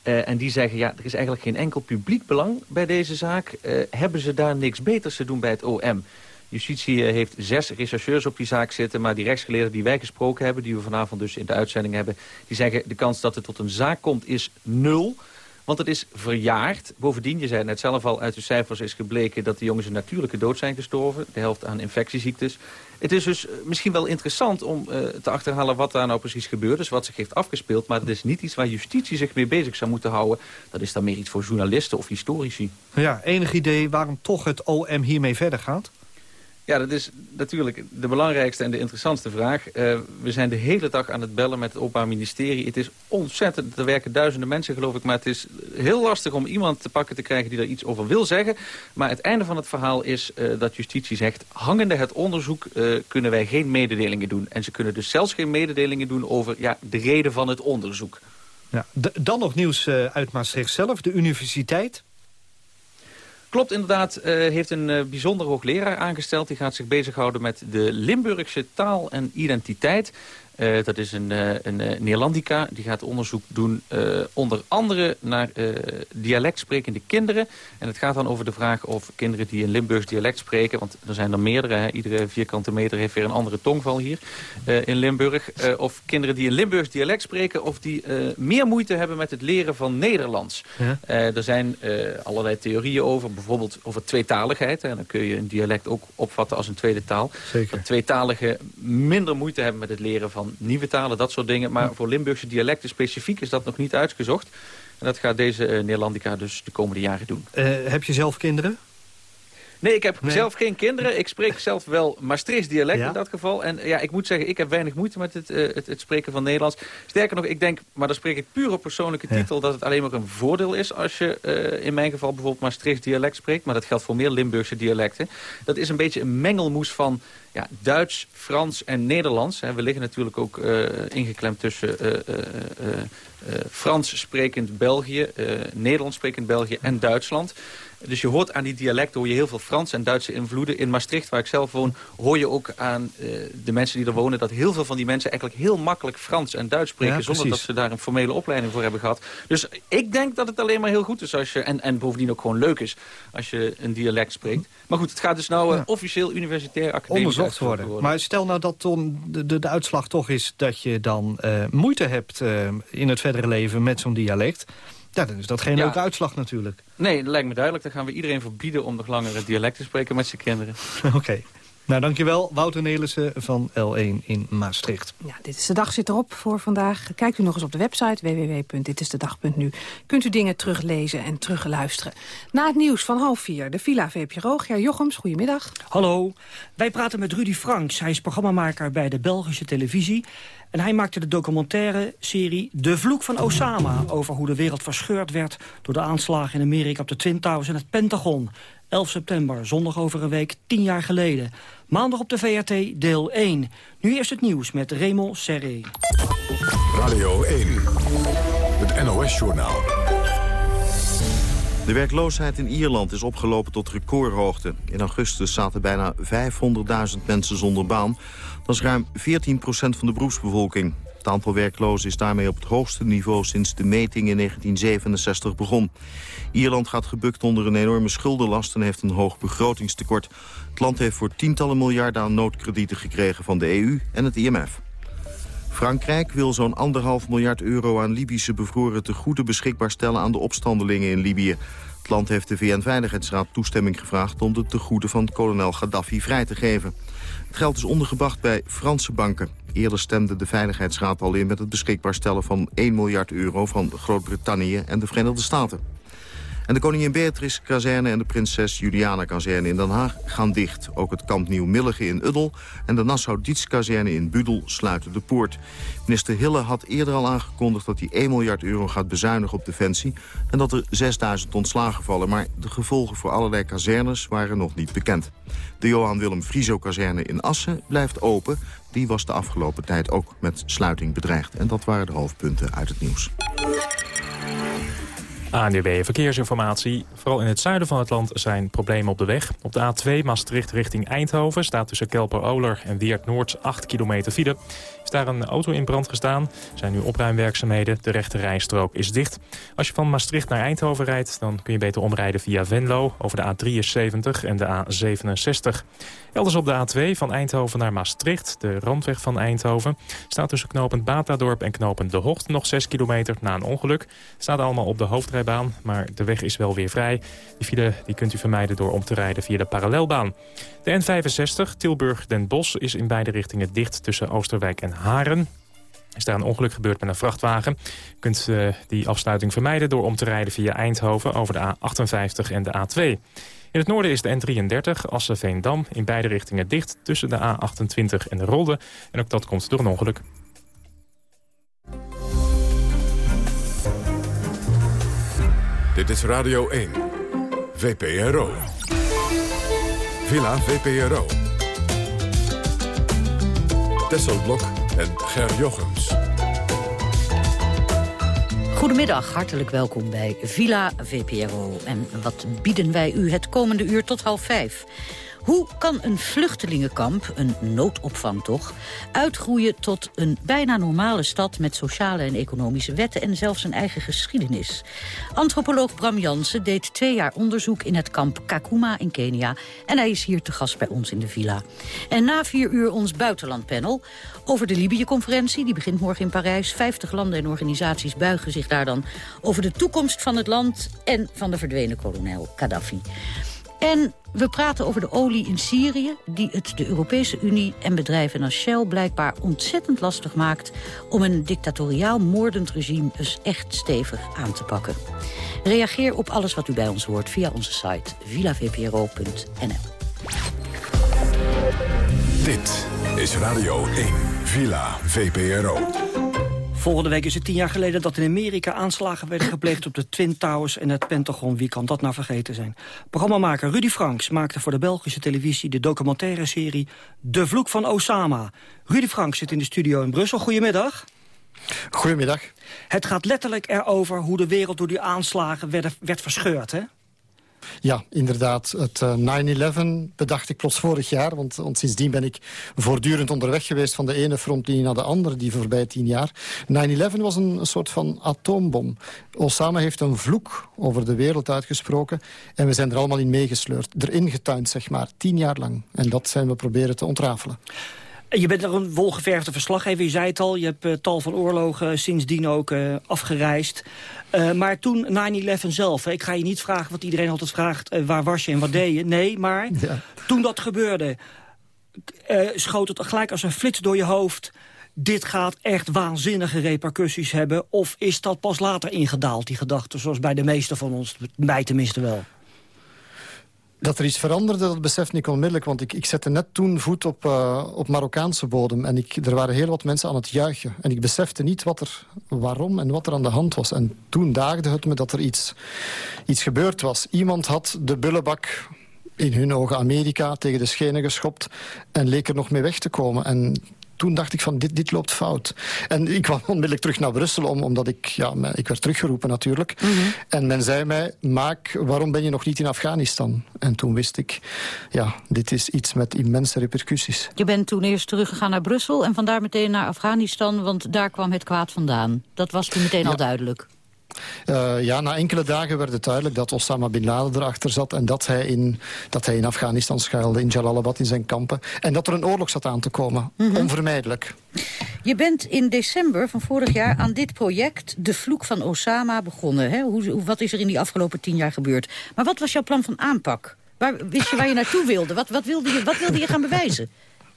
Eh, en die zeggen, ja, er is eigenlijk geen enkel publiek belang bij deze zaak. Eh, hebben ze daar niks beters te doen bij het OM? Justitie eh, heeft zes rechercheurs op die zaak zitten... maar die rechtsgeleerden die wij gesproken hebben... die we vanavond dus in de uitzending hebben... die zeggen, de kans dat het tot een zaak komt is nul... Want het is verjaard. Bovendien, je zei net zelf al, uit de cijfers is gebleken... dat de jongens een natuurlijke dood zijn gestorven. De helft aan infectieziektes. Het is dus eh, misschien wel interessant om eh, te achterhalen wat daar nou precies gebeurd is. Wat zich heeft afgespeeld. Maar het is niet iets waar justitie zich mee bezig zou moeten houden. Dat is dan meer iets voor journalisten of historici. Ja, enig idee waarom toch het OM hiermee verder gaat? Ja, dat is natuurlijk de belangrijkste en de interessantste vraag. Eh, we zijn de hele dag aan het bellen met het Openbaar Ministerie. Het is ontzettend, er werken duizenden mensen geloof ik... maar het is heel lastig om iemand te pakken te krijgen die daar iets over wil zeggen. Maar het einde van het verhaal is eh, dat justitie zegt... hangende het onderzoek eh, kunnen wij geen mededelingen doen. En ze kunnen dus zelfs geen mededelingen doen over ja, de reden van het onderzoek. Ja, dan nog nieuws uit Maastricht zelf, de universiteit. Klopt inderdaad, eh, heeft een uh, bijzonder hoogleraar aangesteld. Die gaat zich bezighouden met de Limburgse taal en identiteit. Uh, dat is een, uh, een uh, Neerlandica. Die gaat onderzoek doen onder andere naar dialectsprekende kinderen. En het gaat dan over de vraag of kinderen die een Limburgs dialect spreken... want er zijn er meerdere, hè, iedere vierkante meter heeft weer een andere tongval hier in Limburg. of kinderen die een Limburgs dialect spreken... of die meer moeite hebben met het leren van Nederlands. Ja. er zijn allerlei theorieën over, bijvoorbeeld over tweetaligheid. En dan kun je een dialect ook opvatten als een tweede taal. Zeker. Dat tweetaligen minder moeite hebben met het leren van nieuwe talen, dat soort dingen. Maar voor Limburgse dialecten specifiek is dat nog niet uitgezocht. En dat gaat deze uh, Neerlandica dus de komende jaren doen. Uh, heb je zelf kinderen? Nee, ik heb nee. zelf geen kinderen. Ik spreek zelf wel Maastrichts dialect ja? in dat geval. En ja, ik moet zeggen, ik heb weinig moeite met het, uh, het, het, spreken van Nederlands. Sterker nog, ik denk, maar dan spreek ik puur op persoonlijke titel... Ja. dat het alleen maar een voordeel is als je uh, in mijn geval bijvoorbeeld Maastrichts dialect spreekt. Maar dat geldt voor meer Limburgse dialecten. Dat is een beetje een mengelmoes van ja, Duits, Frans en Nederlands. We liggen natuurlijk ook uh, ingeklemd tussen uh, uh, Frans sprekend België, Nederlands sprekend België en Duitsland. Dus je hoort aan die dialecten hoor je heel veel Frans en Duitse invloeden. In Maastricht, waar ik zelf woon, hoor je ook aan uh, de mensen die er wonen... dat heel veel van die mensen eigenlijk heel makkelijk Frans en Duits spreken... Ja, zonder dat ze daar een formele opleiding voor hebben gehad. Dus ik denk dat het alleen maar heel goed is als je... en, en bovendien ook gewoon leuk is als je een dialect spreekt. Maar goed, het gaat dus nou uh, ja. officieel universitair academisch Onderzocht worden. worden. Maar stel nou dat de, de, de, uitslag toch is dat je dan uh, moeite hebt in het verdere leven met zo'n dialect... Ja, dan is dat geen ja. leuke uitslag natuurlijk. Nee, dat lijkt me duidelijk. Dan gaan we iedereen verbieden om nog langer het dialect te spreken met zijn kinderen. Oké. Okay. Nou, dankjewel. Wouter Nelissen van L1 in Maastricht. Ja, dit is de dag zit erop voor vandaag. Kijkt u nog eens op de website www.ditisdedag.nu. Kunt u dingen teruglezen en terugluisteren. Na het nieuws van half vier, de Villa VPRO. Ger Jochems, goedemiddag. Hallo. Wij praten met Rudy Franks. Hij is programmamaker bij de Belgische televisie. En hij maakte de documentaire serie De Vloek van Osama... over hoe de wereld verscheurd werd door de aanslagen in Amerika op de Twin Towers en het Pentagon. 11 september, zondag over een week, tien jaar geleden. Maandag op de VRT, deel 1. Nu eerst het nieuws met Raymond Serré. Radio 1, het NOS-journaal. De werkloosheid in Ierland is opgelopen tot recordhoogte. In augustus zaten bijna 500.000 mensen zonder baan. Dat is ruim 14% van de beroepsbevolking. Het aantal werklozen is daarmee op het hoogste niveau sinds de meting in 1967 begon. Ierland gaat gebukt onder een enorme schuldenlast en heeft een hoog begrotingstekort. Het land heeft voor tientallen miljarden aan noodkredieten gekregen van de EU en het IMF. Frankrijk wil zo'n anderhalf miljard euro aan Libische bevroren tegoeden beschikbaar stellen aan de opstandelingen in Libië. Het land heeft de VN-veiligheidsraad toestemming gevraagd om de tegoeden van kolonel Gaddafi vrij te geven. Het geld is ondergebracht bij Franse banken. Eerder stemde de Veiligheidsraad al in met het beschikbaar stellen van 1 miljard euro van Groot-Brittannië en de Verenigde Staten. En de Koningin Beatrix-kazerne en de Prinses Juliana-kazerne in Den Haag gaan dicht. Ook het kamp Nieuw-Milligen in Uddel en de Nassau-Dietz-kazerne in Budel sluiten de poort. Minister Hille had eerder al aangekondigd dat hij 1 miljard euro gaat bezuinigen op defensie... en dat er 6000 ontslagen vallen. Maar de gevolgen voor allerlei kazernes waren nog niet bekend. De Johan Willem Frieso-kazerne in Assen blijft open. Die was de afgelopen tijd ook met sluiting bedreigd. En dat waren de hoofdpunten uit het nieuws. ANDB Verkeersinformatie. Vooral in het zuiden van het land zijn problemen op de weg. Op de A2 Maastricht richting Eindhoven staat tussen Kelper-Oler en Weert-Noord 8 kilometer file. Is daar een auto in brand gestaan. Er zijn nu opruimwerkzaamheden. De rechte rijstrook is dicht. Als je van Maastricht naar Eindhoven rijdt, dan kun je beter omrijden via Venlo over de A73 en de A67. Elders op de A2 van Eindhoven naar Maastricht, de randweg van Eindhoven... staat tussen knopend Batadorp en knopend De Hocht nog 6 kilometer na een ongeluk. Staat allemaal op de hoofdrijbaan, maar de weg is wel weer vrij. Die file die kunt u vermijden door om te rijden via de parallelbaan. De N65 Tilburg-Den Bosch is in beide richtingen dicht tussen Oosterwijk en Haren. Is daar een ongeluk gebeurd met een vrachtwagen. Je kunt uh, die afsluiting vermijden door om te rijden via Eindhoven over de A58 en de A2. In het noorden is de N33 Assen-Veendam in beide richtingen dicht... tussen de A28 en de Rolde. En ook dat komt door een ongeluk. Dit is Radio 1. VPRO. Villa VPRO. Tesselblok en Ger Jochems. Goedemiddag, hartelijk welkom bij Villa VPRO. En wat bieden wij u het komende uur tot half vijf? Hoe kan een vluchtelingenkamp, een noodopvang toch... uitgroeien tot een bijna normale stad met sociale en economische wetten... en zelfs een eigen geschiedenis? Antropoloog Bram Jansen deed twee jaar onderzoek in het kamp Kakuma in Kenia... en hij is hier te gast bij ons in de villa. En na vier uur ons buitenlandpanel over de Libië-conferentie. Die begint morgen in Parijs. Vijftig landen en organisaties buigen zich daar dan... over de toekomst van het land en van de verdwenen kolonel Gaddafi. En we praten over de olie in Syrië... die het de Europese Unie en bedrijven als Shell blijkbaar ontzettend lastig maakt... om een dictatoriaal moordend regime eens echt stevig aan te pakken. Reageer op alles wat u bij ons hoort via onze site villavpro.nl. Dit is Radio 1, Villa VPRO. Volgende week is het tien jaar geleden dat in Amerika aanslagen werden gepleegd op de Twin Towers en het Pentagon. Wie kan dat nou vergeten zijn? Programmamaker Rudy Franks maakte voor de Belgische televisie de documentaire serie De Vloek van Osama. Rudy Franks zit in de studio in Brussel. Goedemiddag. Goedemiddag. Het gaat letterlijk erover hoe de wereld door die aanslagen werd, werd verscheurd, hè? Ja, inderdaad. Het uh, 9-11 bedacht ik plots vorig jaar. Want, want, sindsdien ben ik voortdurend onderweg geweest... van de ene frontlinie naar de andere, die voorbij tien jaar. 9-11 was een, een, soort van atoombom. Osama heeft een vloek over de wereld uitgesproken. En we zijn er allemaal in meegesleurd. Erin getuind, zeg maar. Tien jaar lang. En dat zijn we proberen te ontrafelen. Je bent er een wolgeverfde verslaggever, je zei het al. Je hebt uh, tal van oorlogen sindsdien ook uh, afgereisd. Uh, maar toen 9-11 zelf, hè, ik ga je niet vragen wat iedereen altijd vraagt... waar was je en wat deed je? Nee, maar ja. toen dat gebeurde... schoot het gelijk als een flits door je hoofd... dit gaat echt waanzinnige repercussies hebben... of is dat pas later ingedaald, die gedachte... zoals bij de meeste van ons, mij tenminste wel? Dat er iets veranderde, dat besefte ik onmiddellijk. Want ik, ik zette net toen voet op, uh, op Marokkaanse bodem. En ik, er waren heel wat mensen aan het juichen. En ik besefte niet wat er, waarom en wat er aan de hand was. En toen daagde het me dat er iets, iets gebeurd was. Iemand had de bullebak in hun ogen Amerika tegen de schenen geschopt... en leek er nog mee weg te komen. En toen dacht ik van dit, dit loopt fout. En ik kwam onmiddellijk terug naar Brussel, om, omdat ik, ja, ik werd teruggeroepen natuurlijk. Mm -hmm. En men zei mij, maak, waarom ben je nog niet in Afghanistan? En toen wist ik, ja, dit is iets met immense repercussies. Je bent toen eerst teruggegaan naar Brussel en vandaar meteen naar Afghanistan, want daar kwam het kwaad vandaan. Dat was toen meteen ja. al duidelijk. Uh, ja, na enkele dagen werd het duidelijk dat Osama Bin Laden erachter zat... en dat hij, in, dat hij in Afghanistan schuilde, in Jalalabad, in zijn kampen. En dat er een oorlog zat aan te komen. Mm -hmm. Onvermijdelijk. Je bent in december van vorig jaar aan dit project... De Vloek van Osama begonnen. Hè? Hoe, wat is er in die afgelopen tien jaar gebeurd? Maar wat was jouw plan van aanpak? Waar, wist je waar je naartoe wilde? Wat, wat, wilde je, wat wilde je gaan bewijzen?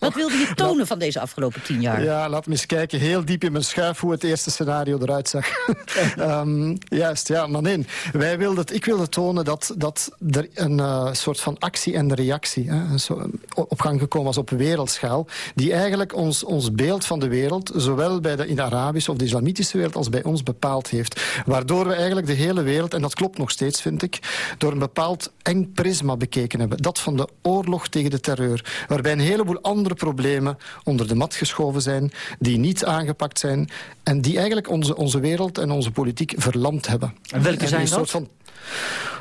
Wat wilde je tonen van deze afgelopen tien jaar? Ja, laat me eens kijken, heel diep in mijn schuif hoe het eerste scenario eruit zag. Ehm, juist, ja, maar nee. Wij wilden ik wilde tonen dat, dat er een eh, soort van actie en reactie hè, zo- op gang gekomen was op wereldschaal, die eigenlijk ons, ons beeld van de wereld, zowel bij de, in de Arabische of de Islamitische wereld als bij ons bepaald heeft. Waardoor we eigenlijk de hele wereld, en dat klopt nog steeds vind ik, door een bepaald eng prisma bekeken hebben. Dat van de oorlog tegen de terreur. Waarbij een heleboel andere problemen onder de mat geschoven zijn, die niet aangepakt zijn en die eigenlijk onze, onze wereld en onze politiek verlamd hebben. En welke zijn soort dat? Van,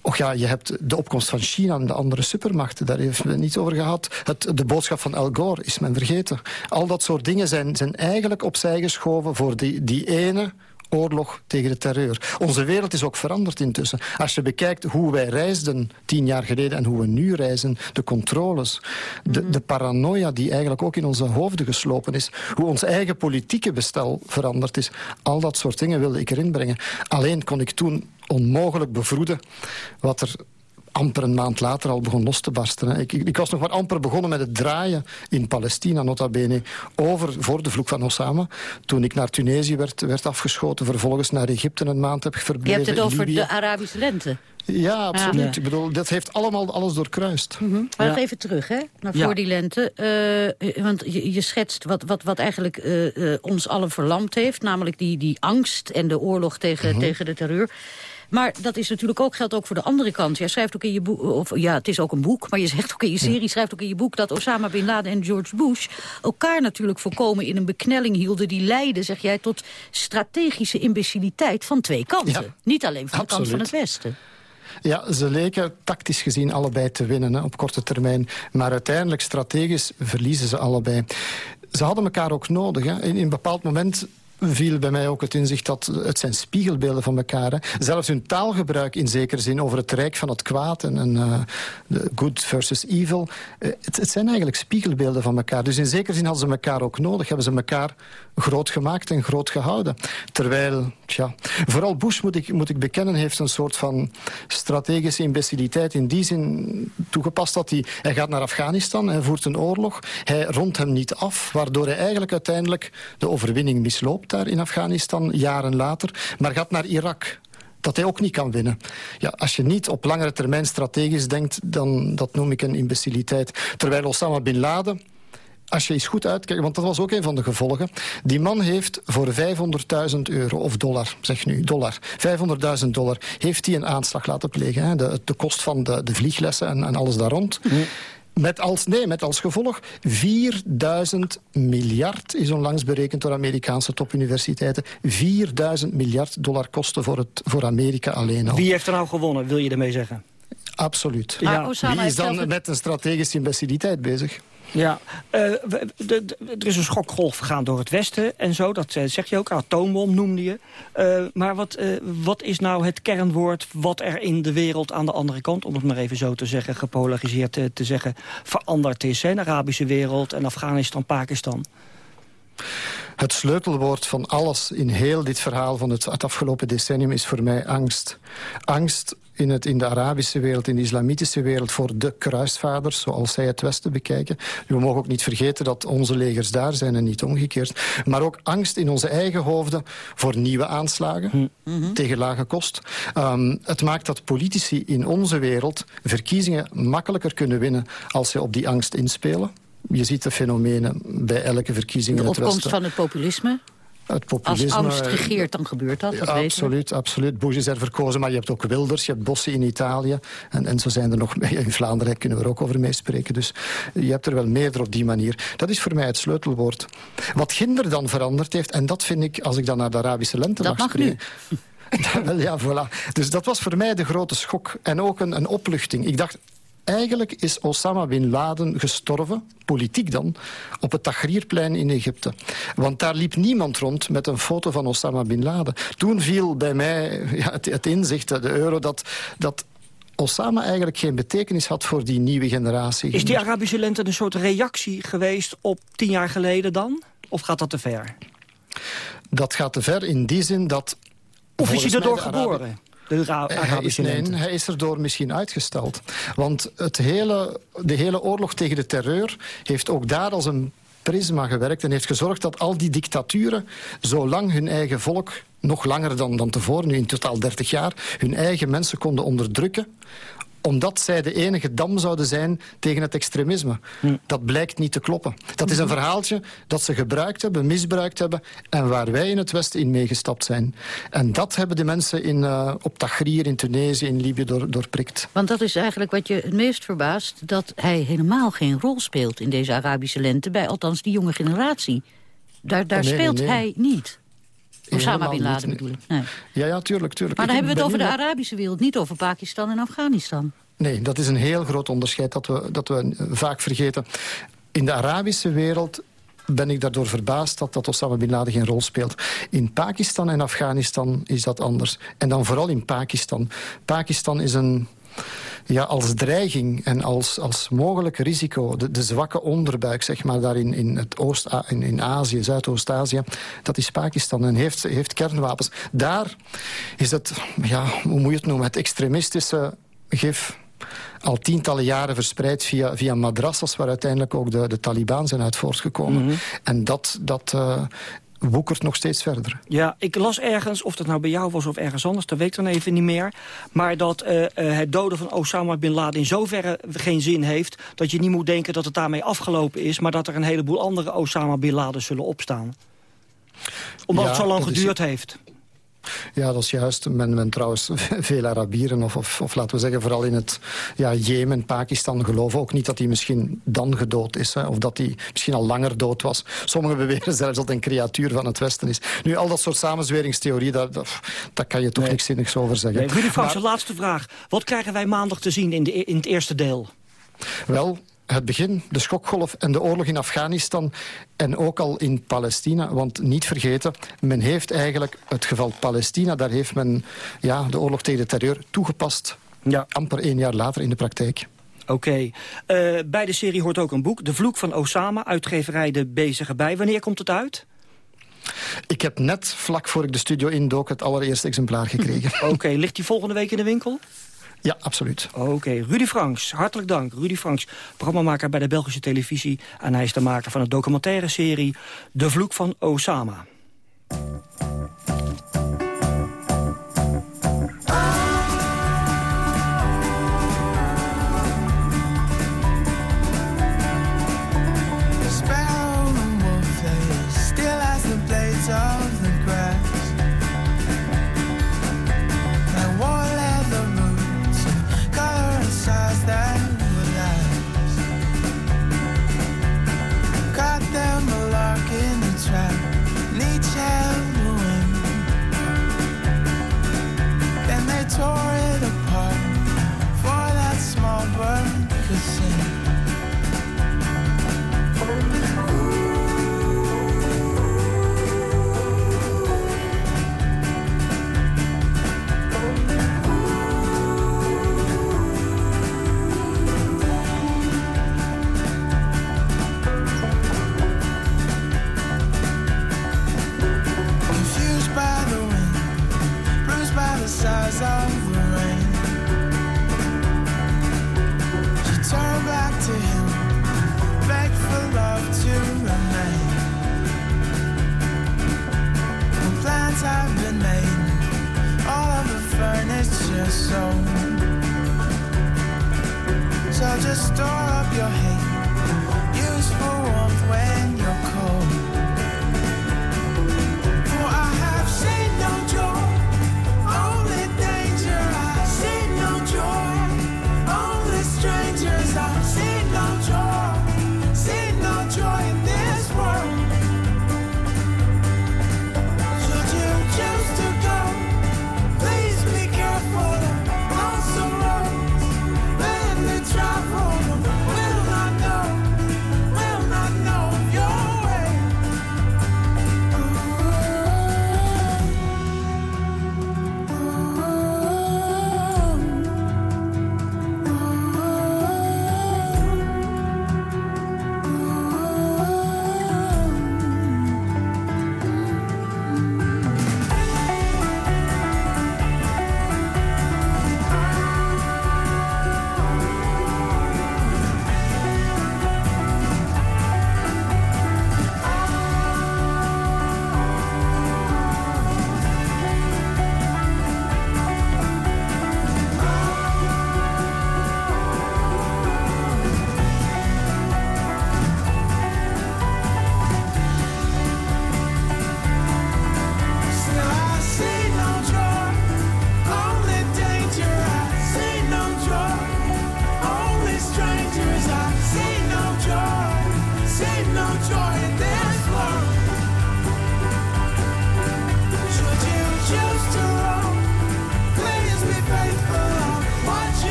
Och ja, je hebt de opkomst van China en de andere supermachten. Daar heeft men het niet over gehad. Het, de boodschap van Al Gore is men vergeten. Al dat soort dingen zijn, zijn eigenlijk opzij geschoven voor die, die ene oorlog tegen de terreur. Onze wereld is ook veranderd intussen. Als je bekijkt hoe wij reisden tien jaar geleden en hoe we nu reizen, de controles, de, de paranoia die eigenlijk ook in onze hoofden geslopen is, hoe ons eigen politieke bestel veranderd is, al dat soort dingen wilde ik erin brengen. Alleen kon ik toen onmogelijk bevroeden wat er amper een maand later al begon los te barsten. hè. Ik, ik, ik was nog maar amper begonnen met het draaien in Palestina, nota bene, over voor de vloek van Osama. Toen ik naar Tunesië werd, werd afgeschoten, vervolgens naar Egypte een maand heb Je verbleven. hebt het in over Libië. de Arabische lente. Ja, absoluut. Ja. Ik bedoel, dat heeft allemaal alles doorkruist. Maar nog even terug, hè, naar Ja. voor die lente. Eh, want je, je schetst wat, wat, wat eigenlijk eh, eh, ons allen verlamd heeft. Namelijk die, die angst en de oorlog tegen, Mhm. tegen de terreur. Maar dat is natuurlijk ook, geldt ook voor de andere kant. Jij schrijft ook in je boek, of ja, het is ook een boek... maar je zegt ook in je serie, schrijft ook in je boek... dat Osama Bin Laden en George Bush elkaar natuurlijk voorkomen... in een beknelling hielden die leidde, zeg jij... tot strategische imbeciliteit van twee kanten. Ja. Niet alleen van de kant van het Westen. Ja, ze leken tactisch gezien allebei te winnen hè, op korte termijn. Maar uiteindelijk strategisch verliezen ze allebei. Ze hadden elkaar ook nodig. Hè. In in een bepaald moment viel bij mij ook het inzicht dat het zijn spiegelbeelden van elkaar. Hè. Zelfs hun taalgebruik in zekere zin over het rijk van het kwaad en, en eh, good versus evil. eh, het, het zijn eigenlijk spiegelbeelden van elkaar. Dus in zekere zin hadden ze elkaar ook nodig. Hebben ze elkaar groot gemaakt en groot gehouden. Terwijl, tja, vooral Bush moet ik, moet ik bekennen, heeft een soort van strategische imbeciliteit in die zin toegepast dat hij, hij gaat naar Afghanistan, hij voert een oorlog, hij rondt hem niet af, waardoor hij eigenlijk uiteindelijk de overwinning misloopt daar in Afghanistan, jaren later, maar gaat naar Irak dat hij ook niet kan winnen. Ja, als je niet op langere termijn strategisch denkt, dan dat noem ik een imbeciliteit. Terwijl Osama Bin Laden, als je eens goed uitkijkt, want dat was ook een van de gevolgen. Die man heeft voor 500.000 euro, of dollar, zeg nu, dollar, 500.000 dollar, heeft hij een aanslag laten plegen. Hè? De, de kost van de, de vlieglessen en, en alles daar rond. Met als, nee, met als gevolg 4000 miljard is onlangs berekend door Amerikaanse topuniversiteiten. 4000 miljard dollar kosten voor, het, voor Amerika alleen al. Wie heeft er nou gewonnen, wil je ermee zeggen? Absoluut. Maar Osama Wie is dan met een strategische imbeciliteit bezig? Ja, eh, er is een schokgolf gegaan door het Westen en zo. Dat eh, zeg je ook, atoombom noemde je. Eh, maar wat, wat is nou het kernwoord wat er in de wereld aan de andere kant... om het maar even zo te zeggen, gepolariseerd te zeggen... veranderd is, hè? de Arabische wereld en Afghanistan, Pakistan? Het sleutelwoord van alles in heel dit verhaal van het afgelopen decennium is voor mij angst. Angst in, het, in de Arabische wereld, in de islamitische wereld... voor de kruisvaders, zoals zij het Westen bekijken. We mogen ook niet vergeten dat onze legers daar zijn en niet omgekeerd. Maar ook angst in onze eigen hoofden voor nieuwe aanslagen... tegen lage kost. Ehm, het maakt dat politici in onze wereld verkiezingen makkelijker kunnen winnen... als ze op die angst inspelen. Je ziet de fenomenen bij elke verkiezing De in het opkomst Westen. van het populisme. Het populisme, Als angst regeert, dan gebeurt dat. dat absoluut, absoluut. Bush is er verkozen, maar je hebt ook Wilders, je hebt Bossi in Italië. En, en zo zijn er nog, in Vlaanderen kunnen we er ook over meespreken. Dus je hebt er wel meerdere op die manier. Dat is voor mij het sleutelwoord. Wat Ginder dan veranderd heeft, en dat vind ik, als ik dan naar de Arabische lente Dat mag mag nu. spreken... wel, ja, voilà. Dus dat was voor mij de grote schok. En ook een, een opluchting. Ik dacht, eigenlijk is Osama Bin Laden gestorven, politiek dan, op het Tahrirplein in Egypte. Want daar liep niemand rond met een foto van Osama Bin Laden. Toen viel bij mij ja, het, het inzicht, de euro, dat... dat Osama eigenlijk geen betekenis had voor die nieuwe generatie. Is die Arabische lente een soort reactie geweest op tien jaar geleden dan? Of gaat dat te ver? Dat gaat te ver in die zin dat... Of is hij erdoor geboren? De Hij is, nee, hij is erdoor misschien uitgesteld. Want het hele, de hele oorlog tegen de terreur heeft ook daar als een prisma gewerkt... en heeft gezorgd dat al die dictaturen zolang hun eigen volk... nog langer dan, dan tevoren, nu in totaal 30 jaar... hun eigen mensen konden onderdrukken omdat zij de enige dam zouden zijn tegen het extremisme. Dat blijkt niet te kloppen. Dat is een verhaaltje dat ze gebruikt hebben, misbruikt hebben... en waar wij in het Westen in meegestapt zijn. En dat hebben de mensen in, eh, op Tahrir, in Tunesië, in Libië door, doorprikt. Want dat is eigenlijk wat je het meest verbaast... dat hij helemaal geen rol speelt in deze Arabische lente... bij althans die jonge generatie. Daar, daar Oh, nee, speelt nee. hij niet. Osama Bin Laden bedoel ik. Nee. Ja, ja, tuurlijk, tuurlijk. Maar dan Ik hebben we het over de Arabische wereld, niet over Pakistan en Afghanistan. Nee, dat is een heel groot onderscheid dat we, dat we vaak vergeten. In de Arabische wereld ben ik daardoor verbaasd dat, dat Osama Bin Laden geen rol speelt. In Pakistan en Afghanistan is dat anders. En dan vooral in Pakistan. Pakistan is een... Ja, als dreiging en als, als mogelijk risico, de, de zwakke onderbuik, zeg maar, daar in, in, het Oost, in, in Azië, Zuidoost-Azië, dat is Pakistan en heeft, heeft kernwapens. Daar is het, ja, hoe moet je het noemen, het extremistische gif al tientallen jaren verspreid via, via madrassas... waar uiteindelijk ook de, de Taliban zijn uit voortgekomen. En dat, dat eh, woekert nog steeds verder. Ja, ik las ergens, of dat nou bij jou was of ergens anders... dat weet ik dan even niet meer. Maar dat eh, eh, het doden van Osama Bin Laden in zoverre geen zin heeft... dat je niet moet denken dat het daarmee afgelopen is... maar dat er een heleboel andere Osama Bin Laden zullen opstaan. Omdat Ja, het zo lang is- geduurd heeft. Ja, dat is juist. Men, men trouwens, veel Arabieren, of, of, of laten we zeggen vooral in het ja, Jemen, Pakistan, geloven ook niet dat hij misschien dan gedood is. Hè, of dat hij misschien al langer dood was. Sommigen beweren zelfs dat hij een creatuur van het Westen is. Nu, al dat soort samenzweringstheorie, daar, daar, kan je toch niks zinnigs over zeggen. Nee, Rudy de laatste vraag. Wat krijgen wij maandag te zien in, de, in het eerste deel? Wel, het begin, de schokgolf en de oorlog in Afghanistan en ook al in Palestina. Want niet vergeten, men heeft eigenlijk het geval Palestina... daar heeft men ja, de oorlog tegen de terreur toegepast. Ja. Amper één jaar later in de praktijk. Oké. Eh, bij de serie hoort ook een boek. De Vloek van Osama, uitgeverij De Bezige Bij. Wanneer komt het uit? Ik heb net, vlak voor ik de studio indook, het allereerste exemplaar gekregen. Oké, ligt die volgende week in de winkel? Ja, absoluut. Oké, Rudy Franks, hartelijk dank. Rudy Franks, programmamaker bij de Belgische televisie... en hij is de maker van de documentaire serie De Vloek van Osama.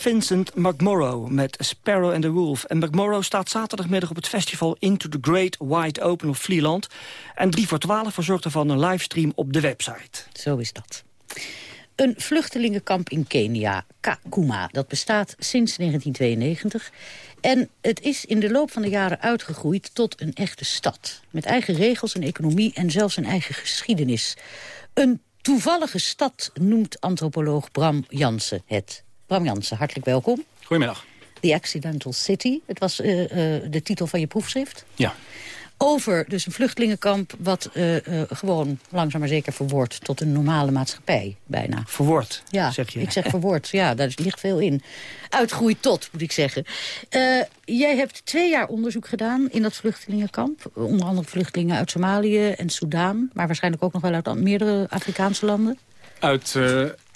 Vincent McMorrow met Sparrow and the Wolf. En McMorrow staat zaterdagmiddag op het festival Into the Great Wide Open of Vlieland. En 3 voor 12 verzorgt ervan een livestream op de website. Zo is dat. Een vluchtelingenkamp in Kenia, Kakuma, dat bestaat sinds 1992. En het is in de loop van de jaren uitgegroeid tot een echte stad. Met eigen regels, een economie en zelfs een eigen geschiedenis. Een toevallige stad noemt antropoloog Bram Jansen het. Bram Jansen, hartelijk welkom. Goedemiddag. The Accidental City, het was uh, uh, de titel van je proefschrift. Ja. Over dus een vluchtelingenkamp wat uh, gewoon langzaam maar zeker verwoordt... tot een normale maatschappij, bijna. Verwoord, ja, zeg je. ik zeg verwoord, ja, daar ligt veel in. Uitgroeit tot, moet ik zeggen. jij hebt twee jaar onderzoek gedaan in dat vluchtelingenkamp. Onder andere vluchtelingen uit Somalië en Soudaan... maar waarschijnlijk ook nog wel uit meerdere Afrikaanse landen. Uit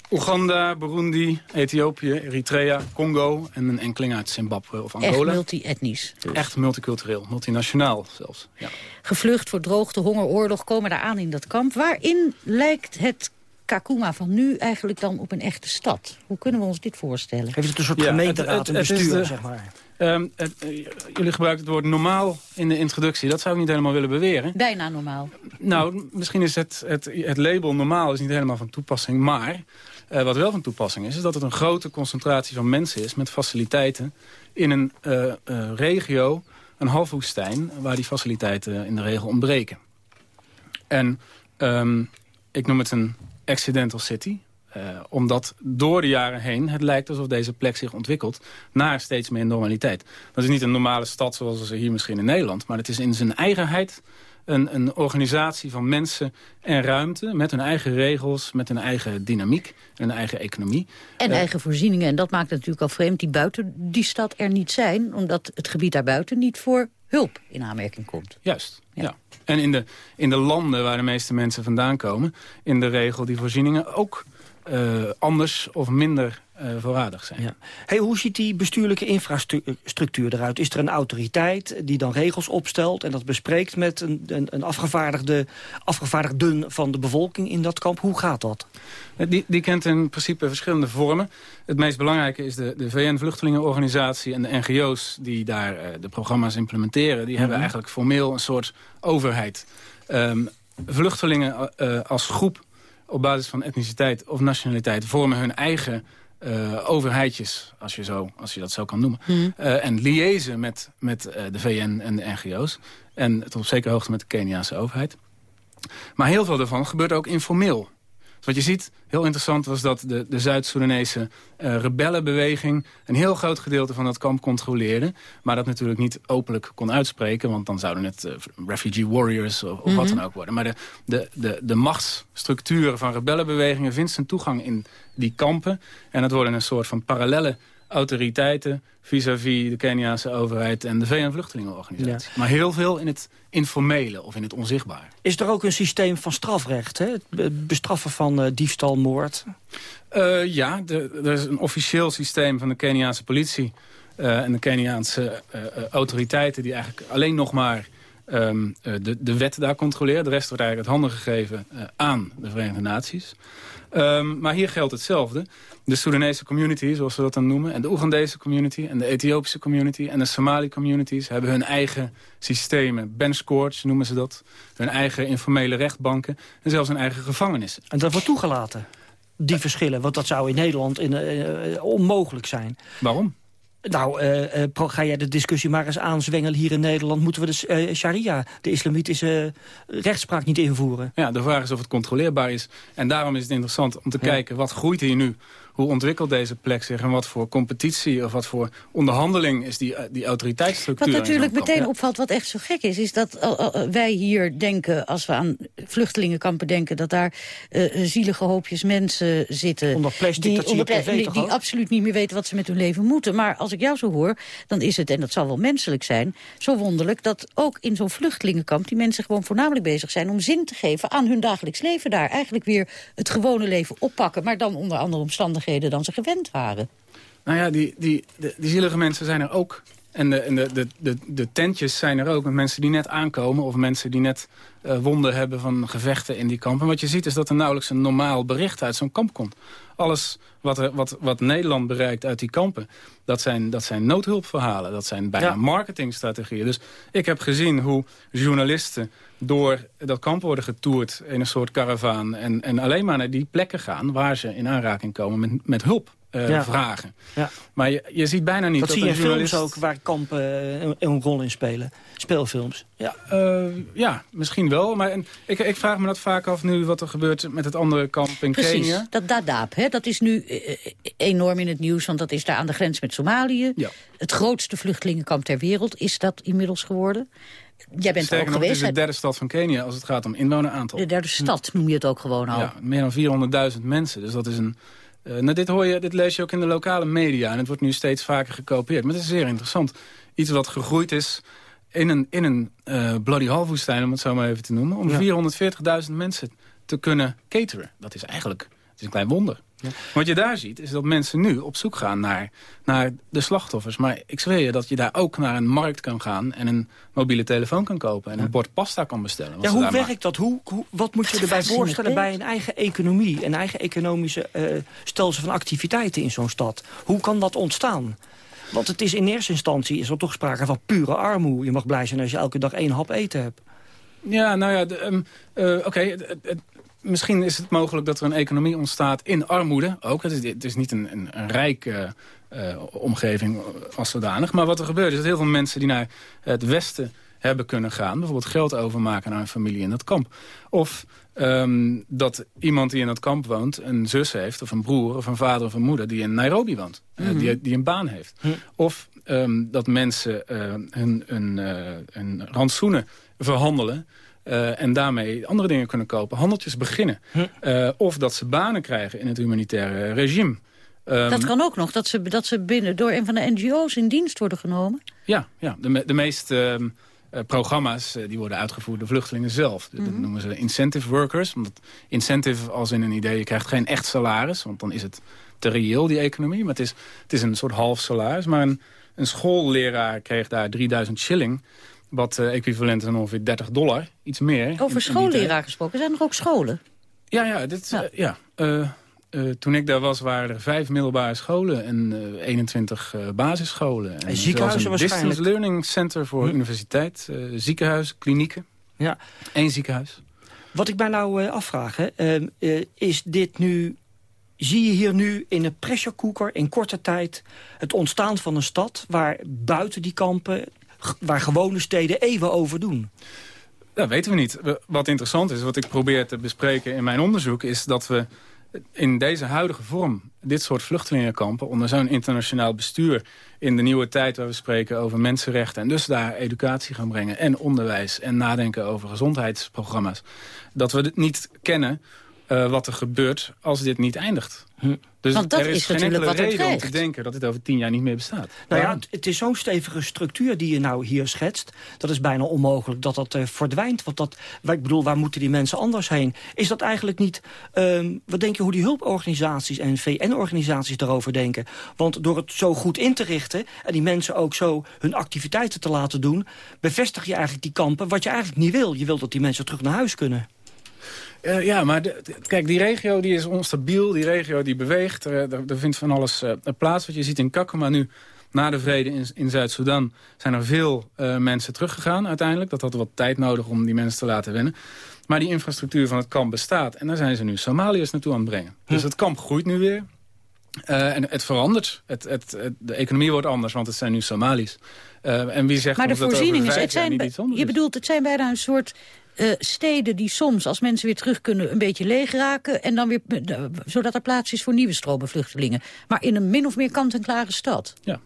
Oeganda, Burundi, Ethiopië, Eritrea, Congo en een enkeling uit Zimbabwe of Angola. Echt multi-etnisch. Dus. Echt multicultureel, multinationaal zelfs. Ja. Gevlucht voor droogte, honger, oorlog komen daar aan in dat kamp. Waarin lijkt het Kakuma van nu eigenlijk dan op een echte stad? Hoe kunnen we ons dit voorstellen? Heeft het een soort ja, gemeenteraad en bestuur, de, zeg maar? Um, het, uh, jullie gebruiken het woord normaal in de introductie. Dat zou ik niet helemaal willen beweren. Bijna normaal. Nou, misschien is het, het, het label normaal is niet helemaal van toepassing. Maar uh, wat wel van toepassing is, is dat het een grote concentratie van mensen is... met faciliteiten in een uh, uh, regio, een halfwoestijn... waar die faciliteiten in de regel ontbreken. En um, ik noem het een accidental city... Omdat door de jaren heen het lijkt alsof deze plek zich ontwikkelt naar steeds meer normaliteit. Dat is niet een normale stad zoals we hier misschien in Nederland, maar het is in zijn eigenheid een, een organisatie van mensen en ruimte... met hun eigen regels, met hun eigen dynamiek en hun eigen economie. En uh, eigen voorzieningen. En dat maakt het natuurlijk al vreemd die buiten die stad er niet zijn... omdat het gebied daarbuiten niet voor hulp in aanmerking komt. Juist, ja. ja. En in de, in de landen waar de meeste mensen vandaan komen... in de regel die voorzieningen ook uh, anders of minder uh, voorradig zijn. Ja. Hey, hoe ziet die bestuurlijke infrastructuur eruit? Is er een autoriteit die dan regels opstelt... en dat bespreekt met een, een, een afgevaardigde, afgevaardigden van de bevolking in dat kamp? Hoe gaat dat? Die, die kent in principe verschillende vormen. Het meest belangrijke is de, de VN-vluchtelingenorganisatie... en de NGO's die daar uh, de programma's implementeren. Die mm -hmm. hebben eigenlijk formeel een soort overheid. Um, vluchtelingen uh, als groep op basis van etniciteit of nationaliteit... vormen hun eigen uh, overheidjes, als je, zo, als je dat zo kan noemen. Mm. Uh, en liëzen met, met uh, de VN en de NGO's. En tot op zekere hoogte met de Keniaanse overheid. Maar heel veel daarvan gebeurt ook informeel. Wat je ziet, heel interessant was dat de, de Zuid-Soedanese uh, rebellenbeweging... een heel groot gedeelte van dat kamp controleerde. Maar dat natuurlijk niet openlijk kon uitspreken. Want dan zouden het uh, refugee warriors of, of mm -hmm. wat dan ook worden. Maar de, de, de, de machtsstructuren van rebellenbewegingen... vindt zijn toegang in die kampen. En dat worden een soort van parallelle autoriteiten vis-à-vis -vis de Keniaanse overheid en de VN-vluchtelingenorganisatie. Ja. Maar heel veel in het informele of in het onzichtbare. Is er ook een systeem van strafrecht, hè? het bestraffen van uh, diefstal, moord? Uh, ja, er is een officieel systeem van de Keniaanse politie uh, en de Keniaanse autoriteiten... die eigenlijk alleen nog maar um, de, de wet daar controleren. De rest wordt eigenlijk het handen gegeven aan de Verenigde Naties. Um, maar hier geldt hetzelfde. De Soedanese community, zoals we dat dan noemen... en de Oegandese community en de Ethiopische community... en de Somali communities hebben hun eigen systemen. Benchcourts noemen ze dat. Hun eigen informele rechtbanken. En zelfs hun eigen gevangenissen. En dat wordt toegelaten, die verschillen. Want dat zou in Nederland in, uh, onmogelijk zijn. Waarom? Nou, uh, uh, ga jij de discussie maar eens aanzwengelen hier in Nederland... moeten we de uh, sharia, de islamitische rechtspraak, niet invoeren? Ja, de vraag is of het controleerbaar is. En daarom is het interessant om te ja. kijken, wat groeit hier nu? Hoe ontwikkelt deze plek zich en wat voor competitie... of wat voor onderhandeling is die, die autoriteitsstructuur? Wat natuurlijk meteen ja. opvalt, wat echt zo gek is... is dat wij hier denken, als we aan vluchtelingenkampen denken... dat daar zielige hoopjes mensen zitten... Onder plastic, die, dat die, die absoluut niet meer weten wat ze met hun leven moeten. Maar als ik jou zo hoor, dan is het, en dat zal wel menselijk zijn... zo wonderlijk dat ook in zo'n vluchtelingenkamp... die mensen gewoon voornamelijk bezig zijn om zin te geven aan hun dagelijks leven daar. Eigenlijk weer het gewone leven oppakken, maar dan onder andere omstandigheden dan ze gewend waren. Nou ja, die, die, die, die zielige mensen zijn er ook En, de, en de, de, de, de tentjes zijn er ook met mensen die net aankomen... of mensen die net eh, wonden hebben van gevechten in die kampen. En wat je ziet is dat er nauwelijks een normaal bericht uit zo'n kamp komt. Alles wat, er, wat, wat Nederland bereikt uit die kampen, dat zijn, dat zijn noodhulpverhalen. Dat zijn bijna Ja. marketingstrategieën. Dus ik heb gezien hoe journalisten door dat kamp worden getoerd in een soort karavaan... en, en alleen maar naar die plekken gaan waar ze in aanraking komen met, met hulp. Eh, Ja. vragen. Ja. Maar je, je ziet bijna niet Dat, dat, zie je in films ook waar kampen eh, een, een rol in spelen. Speelfilms. Ja. Eh, ja, misschien wel. Maar en, ik, ik vraag me dat vaak af nu wat er gebeurt met het andere kamp in Precies, Kenia. dat Dadaab, hè, dat is nu enorm in het nieuws... want dat is daar aan de grens met Somalië. Het grootste vluchtelingenkamp ter wereld is dat inmiddels geworden. Jij bent er ook nog, het is geweest. de derde stad van Kenia als het gaat om inwoneraantal. De derde stad noem je het ook gewoon al. Ja, meer dan 400.000 mensen. Dus dat is een... nou, dit, hoor je, dit lees je ook in de lokale media. En het wordt nu steeds vaker gekopieerd. Maar het is zeer interessant. Iets wat gegroeid is in een, in een eh, Bloody Hell-woestijn, om het zo maar even te noemen. Om 440.000 mensen te kunnen cateren. Dat is eigenlijk het is een klein wonder. Wat je daar ziet, is dat mensen nu op zoek gaan naar, naar de slachtoffers. Maar ik zweer je dat je daar ook naar een markt kan gaan... en een mobiele telefoon kan kopen en een bord pasta kan bestellen. Ja, hoe werkt maken. dat? Hoe, hoe- wat moet je erbij voorstellen bij een eigen economie? Een eigen economische eh, stelsel van activiteiten in zo'n stad? Hoe kan dat ontstaan? Want het is in eerste instantie is er toch sprake van pure armoede. Je mag blij zijn als je elke dag één hap eten hebt. Ja, nou ja, ehm, eh, oké. Misschien is het mogelijk dat er een economie ontstaat in armoede. Ook, het is, het is niet een, een, een rijke eh, omgeving als zodanig. Maar wat er gebeurt is dat heel veel mensen die naar het westen hebben kunnen gaan... bijvoorbeeld geld overmaken naar een familie in dat kamp. Of ehm, dat iemand die in dat kamp woont een zus heeft... of een broer of een vader of een moeder die in Nairobi woont. eh, Mhm. die, die een baan heeft. Of ehm, dat mensen eh, hun, hun, hun rantsoenen verhandelen... eh, en daarmee andere dingen kunnen kopen. Handeltjes beginnen. Eh, of dat ze banen krijgen in het humanitaire regime. Ehm, dat kan ook nog, dat ze, dat ze binnen door een van de NGO's in dienst worden genomen. Ja, ja de, me- de meeste ehm, eh, programma's die worden uitgevoerd door vluchtelingen zelf. Dat Mhm. noemen ze incentive workers. Omdat incentive als in een idee, je krijgt geen echt salaris. Want dan is het te reëel, die economie. Maar het is, het is een soort half salaris. Maar een, een schoolleraar kreeg daar 3000 shilling. Wat eh, equivalent is aan ongeveer 30 dollar. Iets meer. Over schoolleraar gesproken, zijn er ook scholen? Ja, ja. Dit, ja. ja eh, eh, toen ik daar was, waren er vijf middelbare scholen en eh, 21 eh, basisscholen. En, ziekenhuizen een waarschijnlijk. distance learning center voor universiteit, eh ziekenhuizen, klinieken. Ja. Eén ziekenhuis. Wat ik mij nou eh, afvraag, hè, ehm, eh, is dit nu... Zie je hier nu in een pressure cooker in korte tijd het ontstaan van een stad... waar buiten die kampen, waar gewone steden even over doen? Dat weten we niet. Wat interessant is, wat ik probeer te bespreken in mijn onderzoek... is dat we in deze huidige vorm dit soort vluchtelingenkampen... onder zo'n internationaal bestuur in de nieuwe tijd... waar we spreken over mensenrechten en dus daar educatie gaan brengen... en onderwijs en nadenken over gezondheidsprogramma's... dat we het niet kennen eh, wat er gebeurt als dit niet eindigt. Dus Want dat er is, is geen natuurlijk enkele wat reden om te denken dat dit over tien jaar niet meer bestaat. Nou ja, het, is zo'n stevige structuur die je nou hier schetst. Dat is bijna onmogelijk dat dat eh, verdwijnt. Want dat, waar- ik bedoel, waar moeten die mensen anders heen? Is dat eigenlijk niet... ehm, wat denk je hoe die hulporganisaties en VN-organisaties daarover denken? Want door het zo goed in te richten... en die mensen ook zo hun activiteiten te laten doen... bevestig je eigenlijk die kampen wat je eigenlijk niet wil. Je wil dat die mensen terug naar huis kunnen. Eh, ja, maar de- kijk, die regio die is onstabiel, die regio die beweegt. Er, er, er vindt van alles eh, plaats. Wat je ziet in Kakuma nu, na de vrede in, in Zuid-Soedan... zijn er veel eh, mensen teruggegaan uiteindelijk. Dat had wat tijd nodig om die mensen te laten wennen. Maar die infrastructuur van het kamp bestaat. En daar zijn ze nu Somaliërs naartoe aan het brengen. Dus het kamp groeit nu weer. Eh, en het verandert. Het, het, het- de economie wordt anders, want het zijn nu Somali's. Eh, en wie zegt Maar de dat voorzieningen, vijf het zijn, je is? bedoelt, het zijn bijna een soort eh, steden die soms, als mensen weer terug kunnen, een beetje leeg raken. En dan weer, eh, zodat er plaats is voor nieuwe stromen vluchtelingen. Maar in een min of meer kant-en-klare stad. Ja.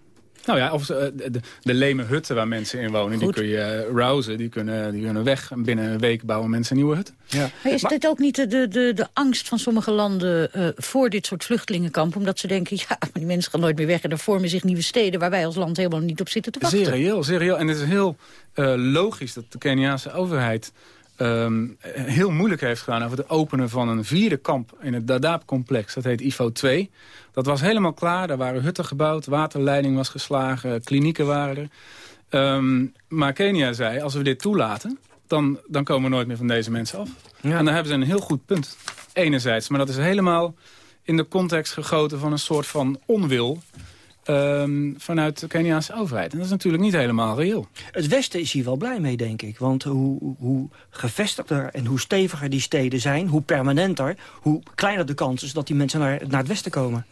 Nou ja, of eh, de, de, de leme hutten waar mensen in wonen, die kun je rousen, die kunnen, die kunnen weg. En binnen een week bouwen mensen een nieuwe hut. Ja. Maar is dit ook niet de, de, de, angst van sommige landen eh, voor dit soort vluchtelingenkampen? Omdat ze denken, ja, maar die mensen gaan nooit meer weg... en er vormen zich nieuwe steden waar wij als land helemaal niet op zitten te wachten. Zeer reëel, zeer reëel. En het is heel eh, logisch dat de Keniaanse overheid ehm, heel moeilijk heeft gedaan over het openen van een vierde kamp in het Dadaab-complex. Dat heet IFO 2. Dat was helemaal klaar. Daar waren hutten gebouwd, waterleiding was geslagen, klinieken waren er. Ehm, maar Kenia zei, als we dit toelaten, dan, dan komen we nooit meer van deze mensen af. En dan hebben ze een heel goed punt. Enerzijds, maar dat is helemaal in de context gegoten van een soort van onwil... ehm, vanuit de Keniaanse overheid. En dat is natuurlijk niet helemaal reëel. Het Westen is hier wel blij mee, denk ik. Want hoe, hoe gevestigder en hoe steviger die steden zijn... hoe permanenter, hoe kleiner de kans is dat die mensen naar, naar het Westen komen.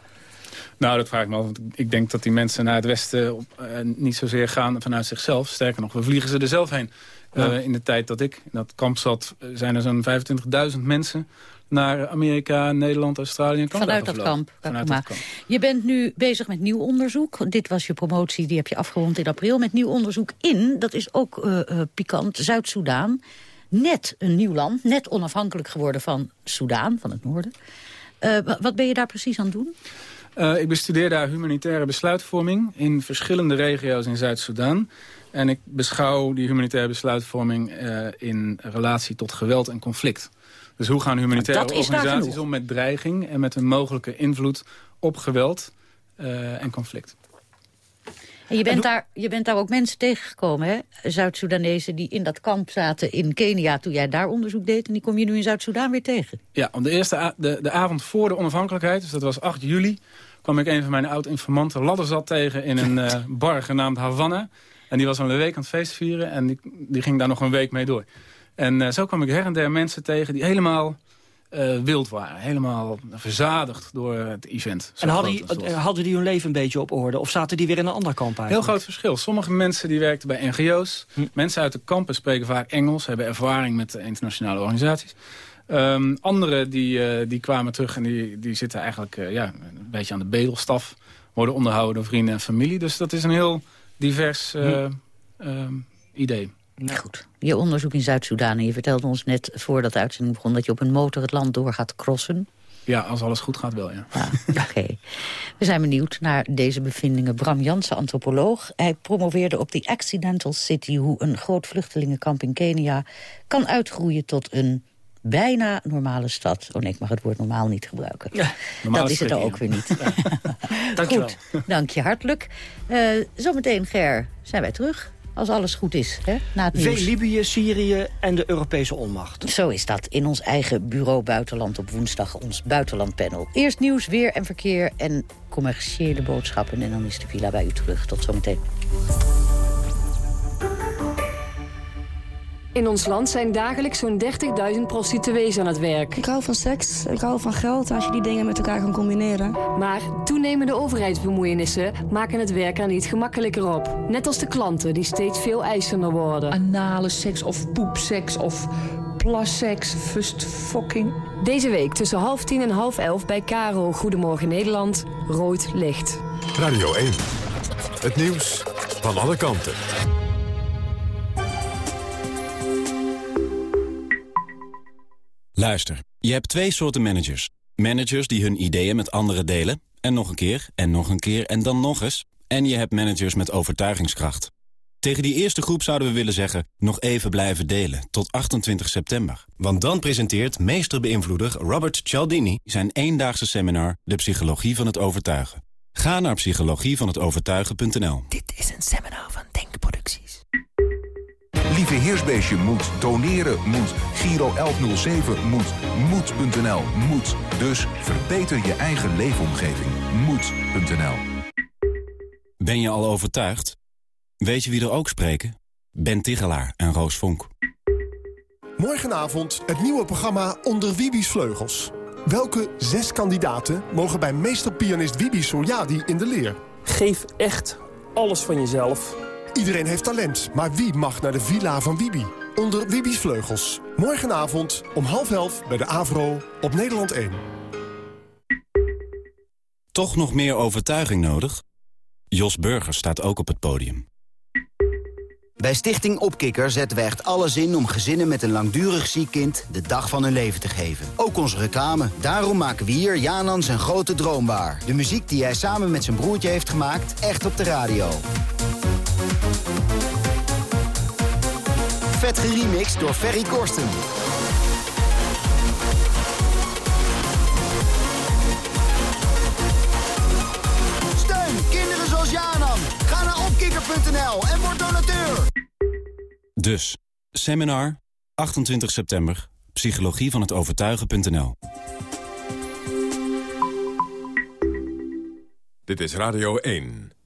Nou, dat vraag ik me af. Want ik denk dat die mensen naar het westen op, eh, niet zozeer gaan vanuit zichzelf. Sterker nog, we vliegen ze er zelf heen. Ja. Eh, in de tijd dat ik in dat kamp zat, eh, zijn er zo'n 25.000 mensen naar Amerika, Nederland, Australië en Canada Vanuit dat gevlogen. kamp. Vanuit dat kamp. Je bent nu bezig met nieuw onderzoek. Dit was je promotie, die heb je afgerond in april. Met nieuw onderzoek in, dat is ook eh, eh, pikant, Zuid-Soedan. Net een nieuw land, net onafhankelijk geworden van Soedan, van het noorden. Eh, wa- wat ben je daar precies aan het doen? Ik bestudeer daar humanitaire besluitvorming in verschillende regio's in Zuid-Soedan. En ik beschouw die humanitaire besluitvorming in relatie tot geweld en conflict. Dus hoe gaan humanitaire daar organisaties om met dreiging en met een mogelijke invloed op geweld eh, en conflict? En je bent, daar, je bent daar ook mensen tegengekomen, hè? Zuid-Soedanezen die in dat kamp zaten in Kenia toen jij daar onderzoek deed. En die kom je nu in Zuid-Soedan weer tegen. Ja, op de, eerste de, de avond voor de onafhankelijkheid, dus dat was 8 juli... kwam ik een van mijn oud-informanten Ladderzat tegen in een eh, bar genaamd Havana. En die was al een week aan het feest vieren en die, die ging daar nog een week mee door. En eh, zo kwam ik her en der mensen tegen die helemaal eh, wild waren. Helemaal verzadigd door het event. En hadden die, hadden die hun leven een beetje op orde? Of zaten die weer in een ander kamp Heel eigenlijk? groot verschil. Sommige mensen die werkten bij NGO's. Hm. Mensen uit de kampen spreken vaak Engels. Hebben ervaring met internationale organisaties. Ehm Anderen die, eh, die kwamen terug en die, die zitten eigenlijk ja, een beetje aan de bedelstaf. Worden onderhouden door vrienden en familie. Dus dat is een heel divers eh, ehm, idee. Goed. Je onderzoek in Zuid-Soedan. En je vertelde ons net voordat de uitzending begon... dat je op een motor het land door gaat crossen. Ja, als alles goed gaat wel, ja. Oké. We zijn benieuwd naar deze bevindingen. Bram Jansen, antropoloog. Hij promoveerde op die Accidental City... hoe een groot vluchtelingenkamp in Kenia kan uitgroeien tot een bijna normale stad. Oh nee, ik mag het woord normaal niet gebruiken. normale dat is het strik, ook weer niet. Dankjewel. Goed, dank je hartelijk. Eh, zometeen, Ger, zijn wij terug. Als alles goed is, hè, na het nieuws. Libië, Syrië en de Europese onmacht. Zo is dat, in ons eigen bureau Buitenland op woensdag, ons buitenlandpanel. Eerst nieuws, weer en verkeer en commerciële boodschappen. En dan is de villa bij u terug. Tot zometeen. In ons land zijn dagelijks zo'n 30.000 prostituees aan het werk. Ik hou van seks, ik hou van geld als je die dingen met elkaar kan combineren. Maar toenemende overheidsbemoeienissen maken het werk er niet gemakkelijker op. Net als de klanten die steeds veel eisender worden. Anale seks of poepseks of plasseks, fust fucking. Deze week tussen half tien en half elf bij Caro Goedemorgen Nederland, Rood Licht. Radio 1. Het nieuws van alle kanten. Luister, je hebt twee soorten managers. Managers die hun ideeën met anderen delen. En nog een keer, en nog een keer, en dan nog eens. En je hebt managers met overtuigingskracht. Tegen die eerste groep zouden we willen zeggen... nog even blijven delen, tot 28 september. Want dan presenteert meesterbeïnvloeder Robert Cialdini... zijn eendaagse seminar De Psychologie van het Overtuigen. Ga naar psychologievanhetovertuigen.nl. Dit is een seminar van Denkproducties. Lieve Heersbeestje moet, doneren moet, Giro 1107 moet, moed.nl moet. Dus verbeter je eigen leefomgeving. Moed.nl Ben je al overtuigd? Weet je wie er ook spreken? Ben Tigelaar en Roos Vonk. Morgenavond het nieuwe programma Onder Wibi's Vleugels. Welke zes kandidaten mogen bij meesterpianist Wibi Soljadi in de leer? Geef echt alles van jezelf. Iedereen heeft talent, maar wie mag naar de villa van Wibi? Onder Wibi's Vleugels. Morgenavond om half elf bij de Avro op Nederland 1. Toch nog meer overtuiging nodig? Jos Burger staat ook op het podium. Bij Stichting Opkikker zetten we echt alles in om gezinnen met een langdurig ziek kind de dag van hun leven te geven. Ook onze reclame. Daarom maken we hier Janan zijn grote droom waar. De muziek die hij samen met zijn broertje heeft gemaakt, echt op de radio. Vet geremixed door Ferry Korsten. Steun kinderen zoals Janan. Ga naar opkikker.nl en word donateur. Dus, seminar, 28 september, psychologie van het overtuigen.nl. Dit is Radio 1.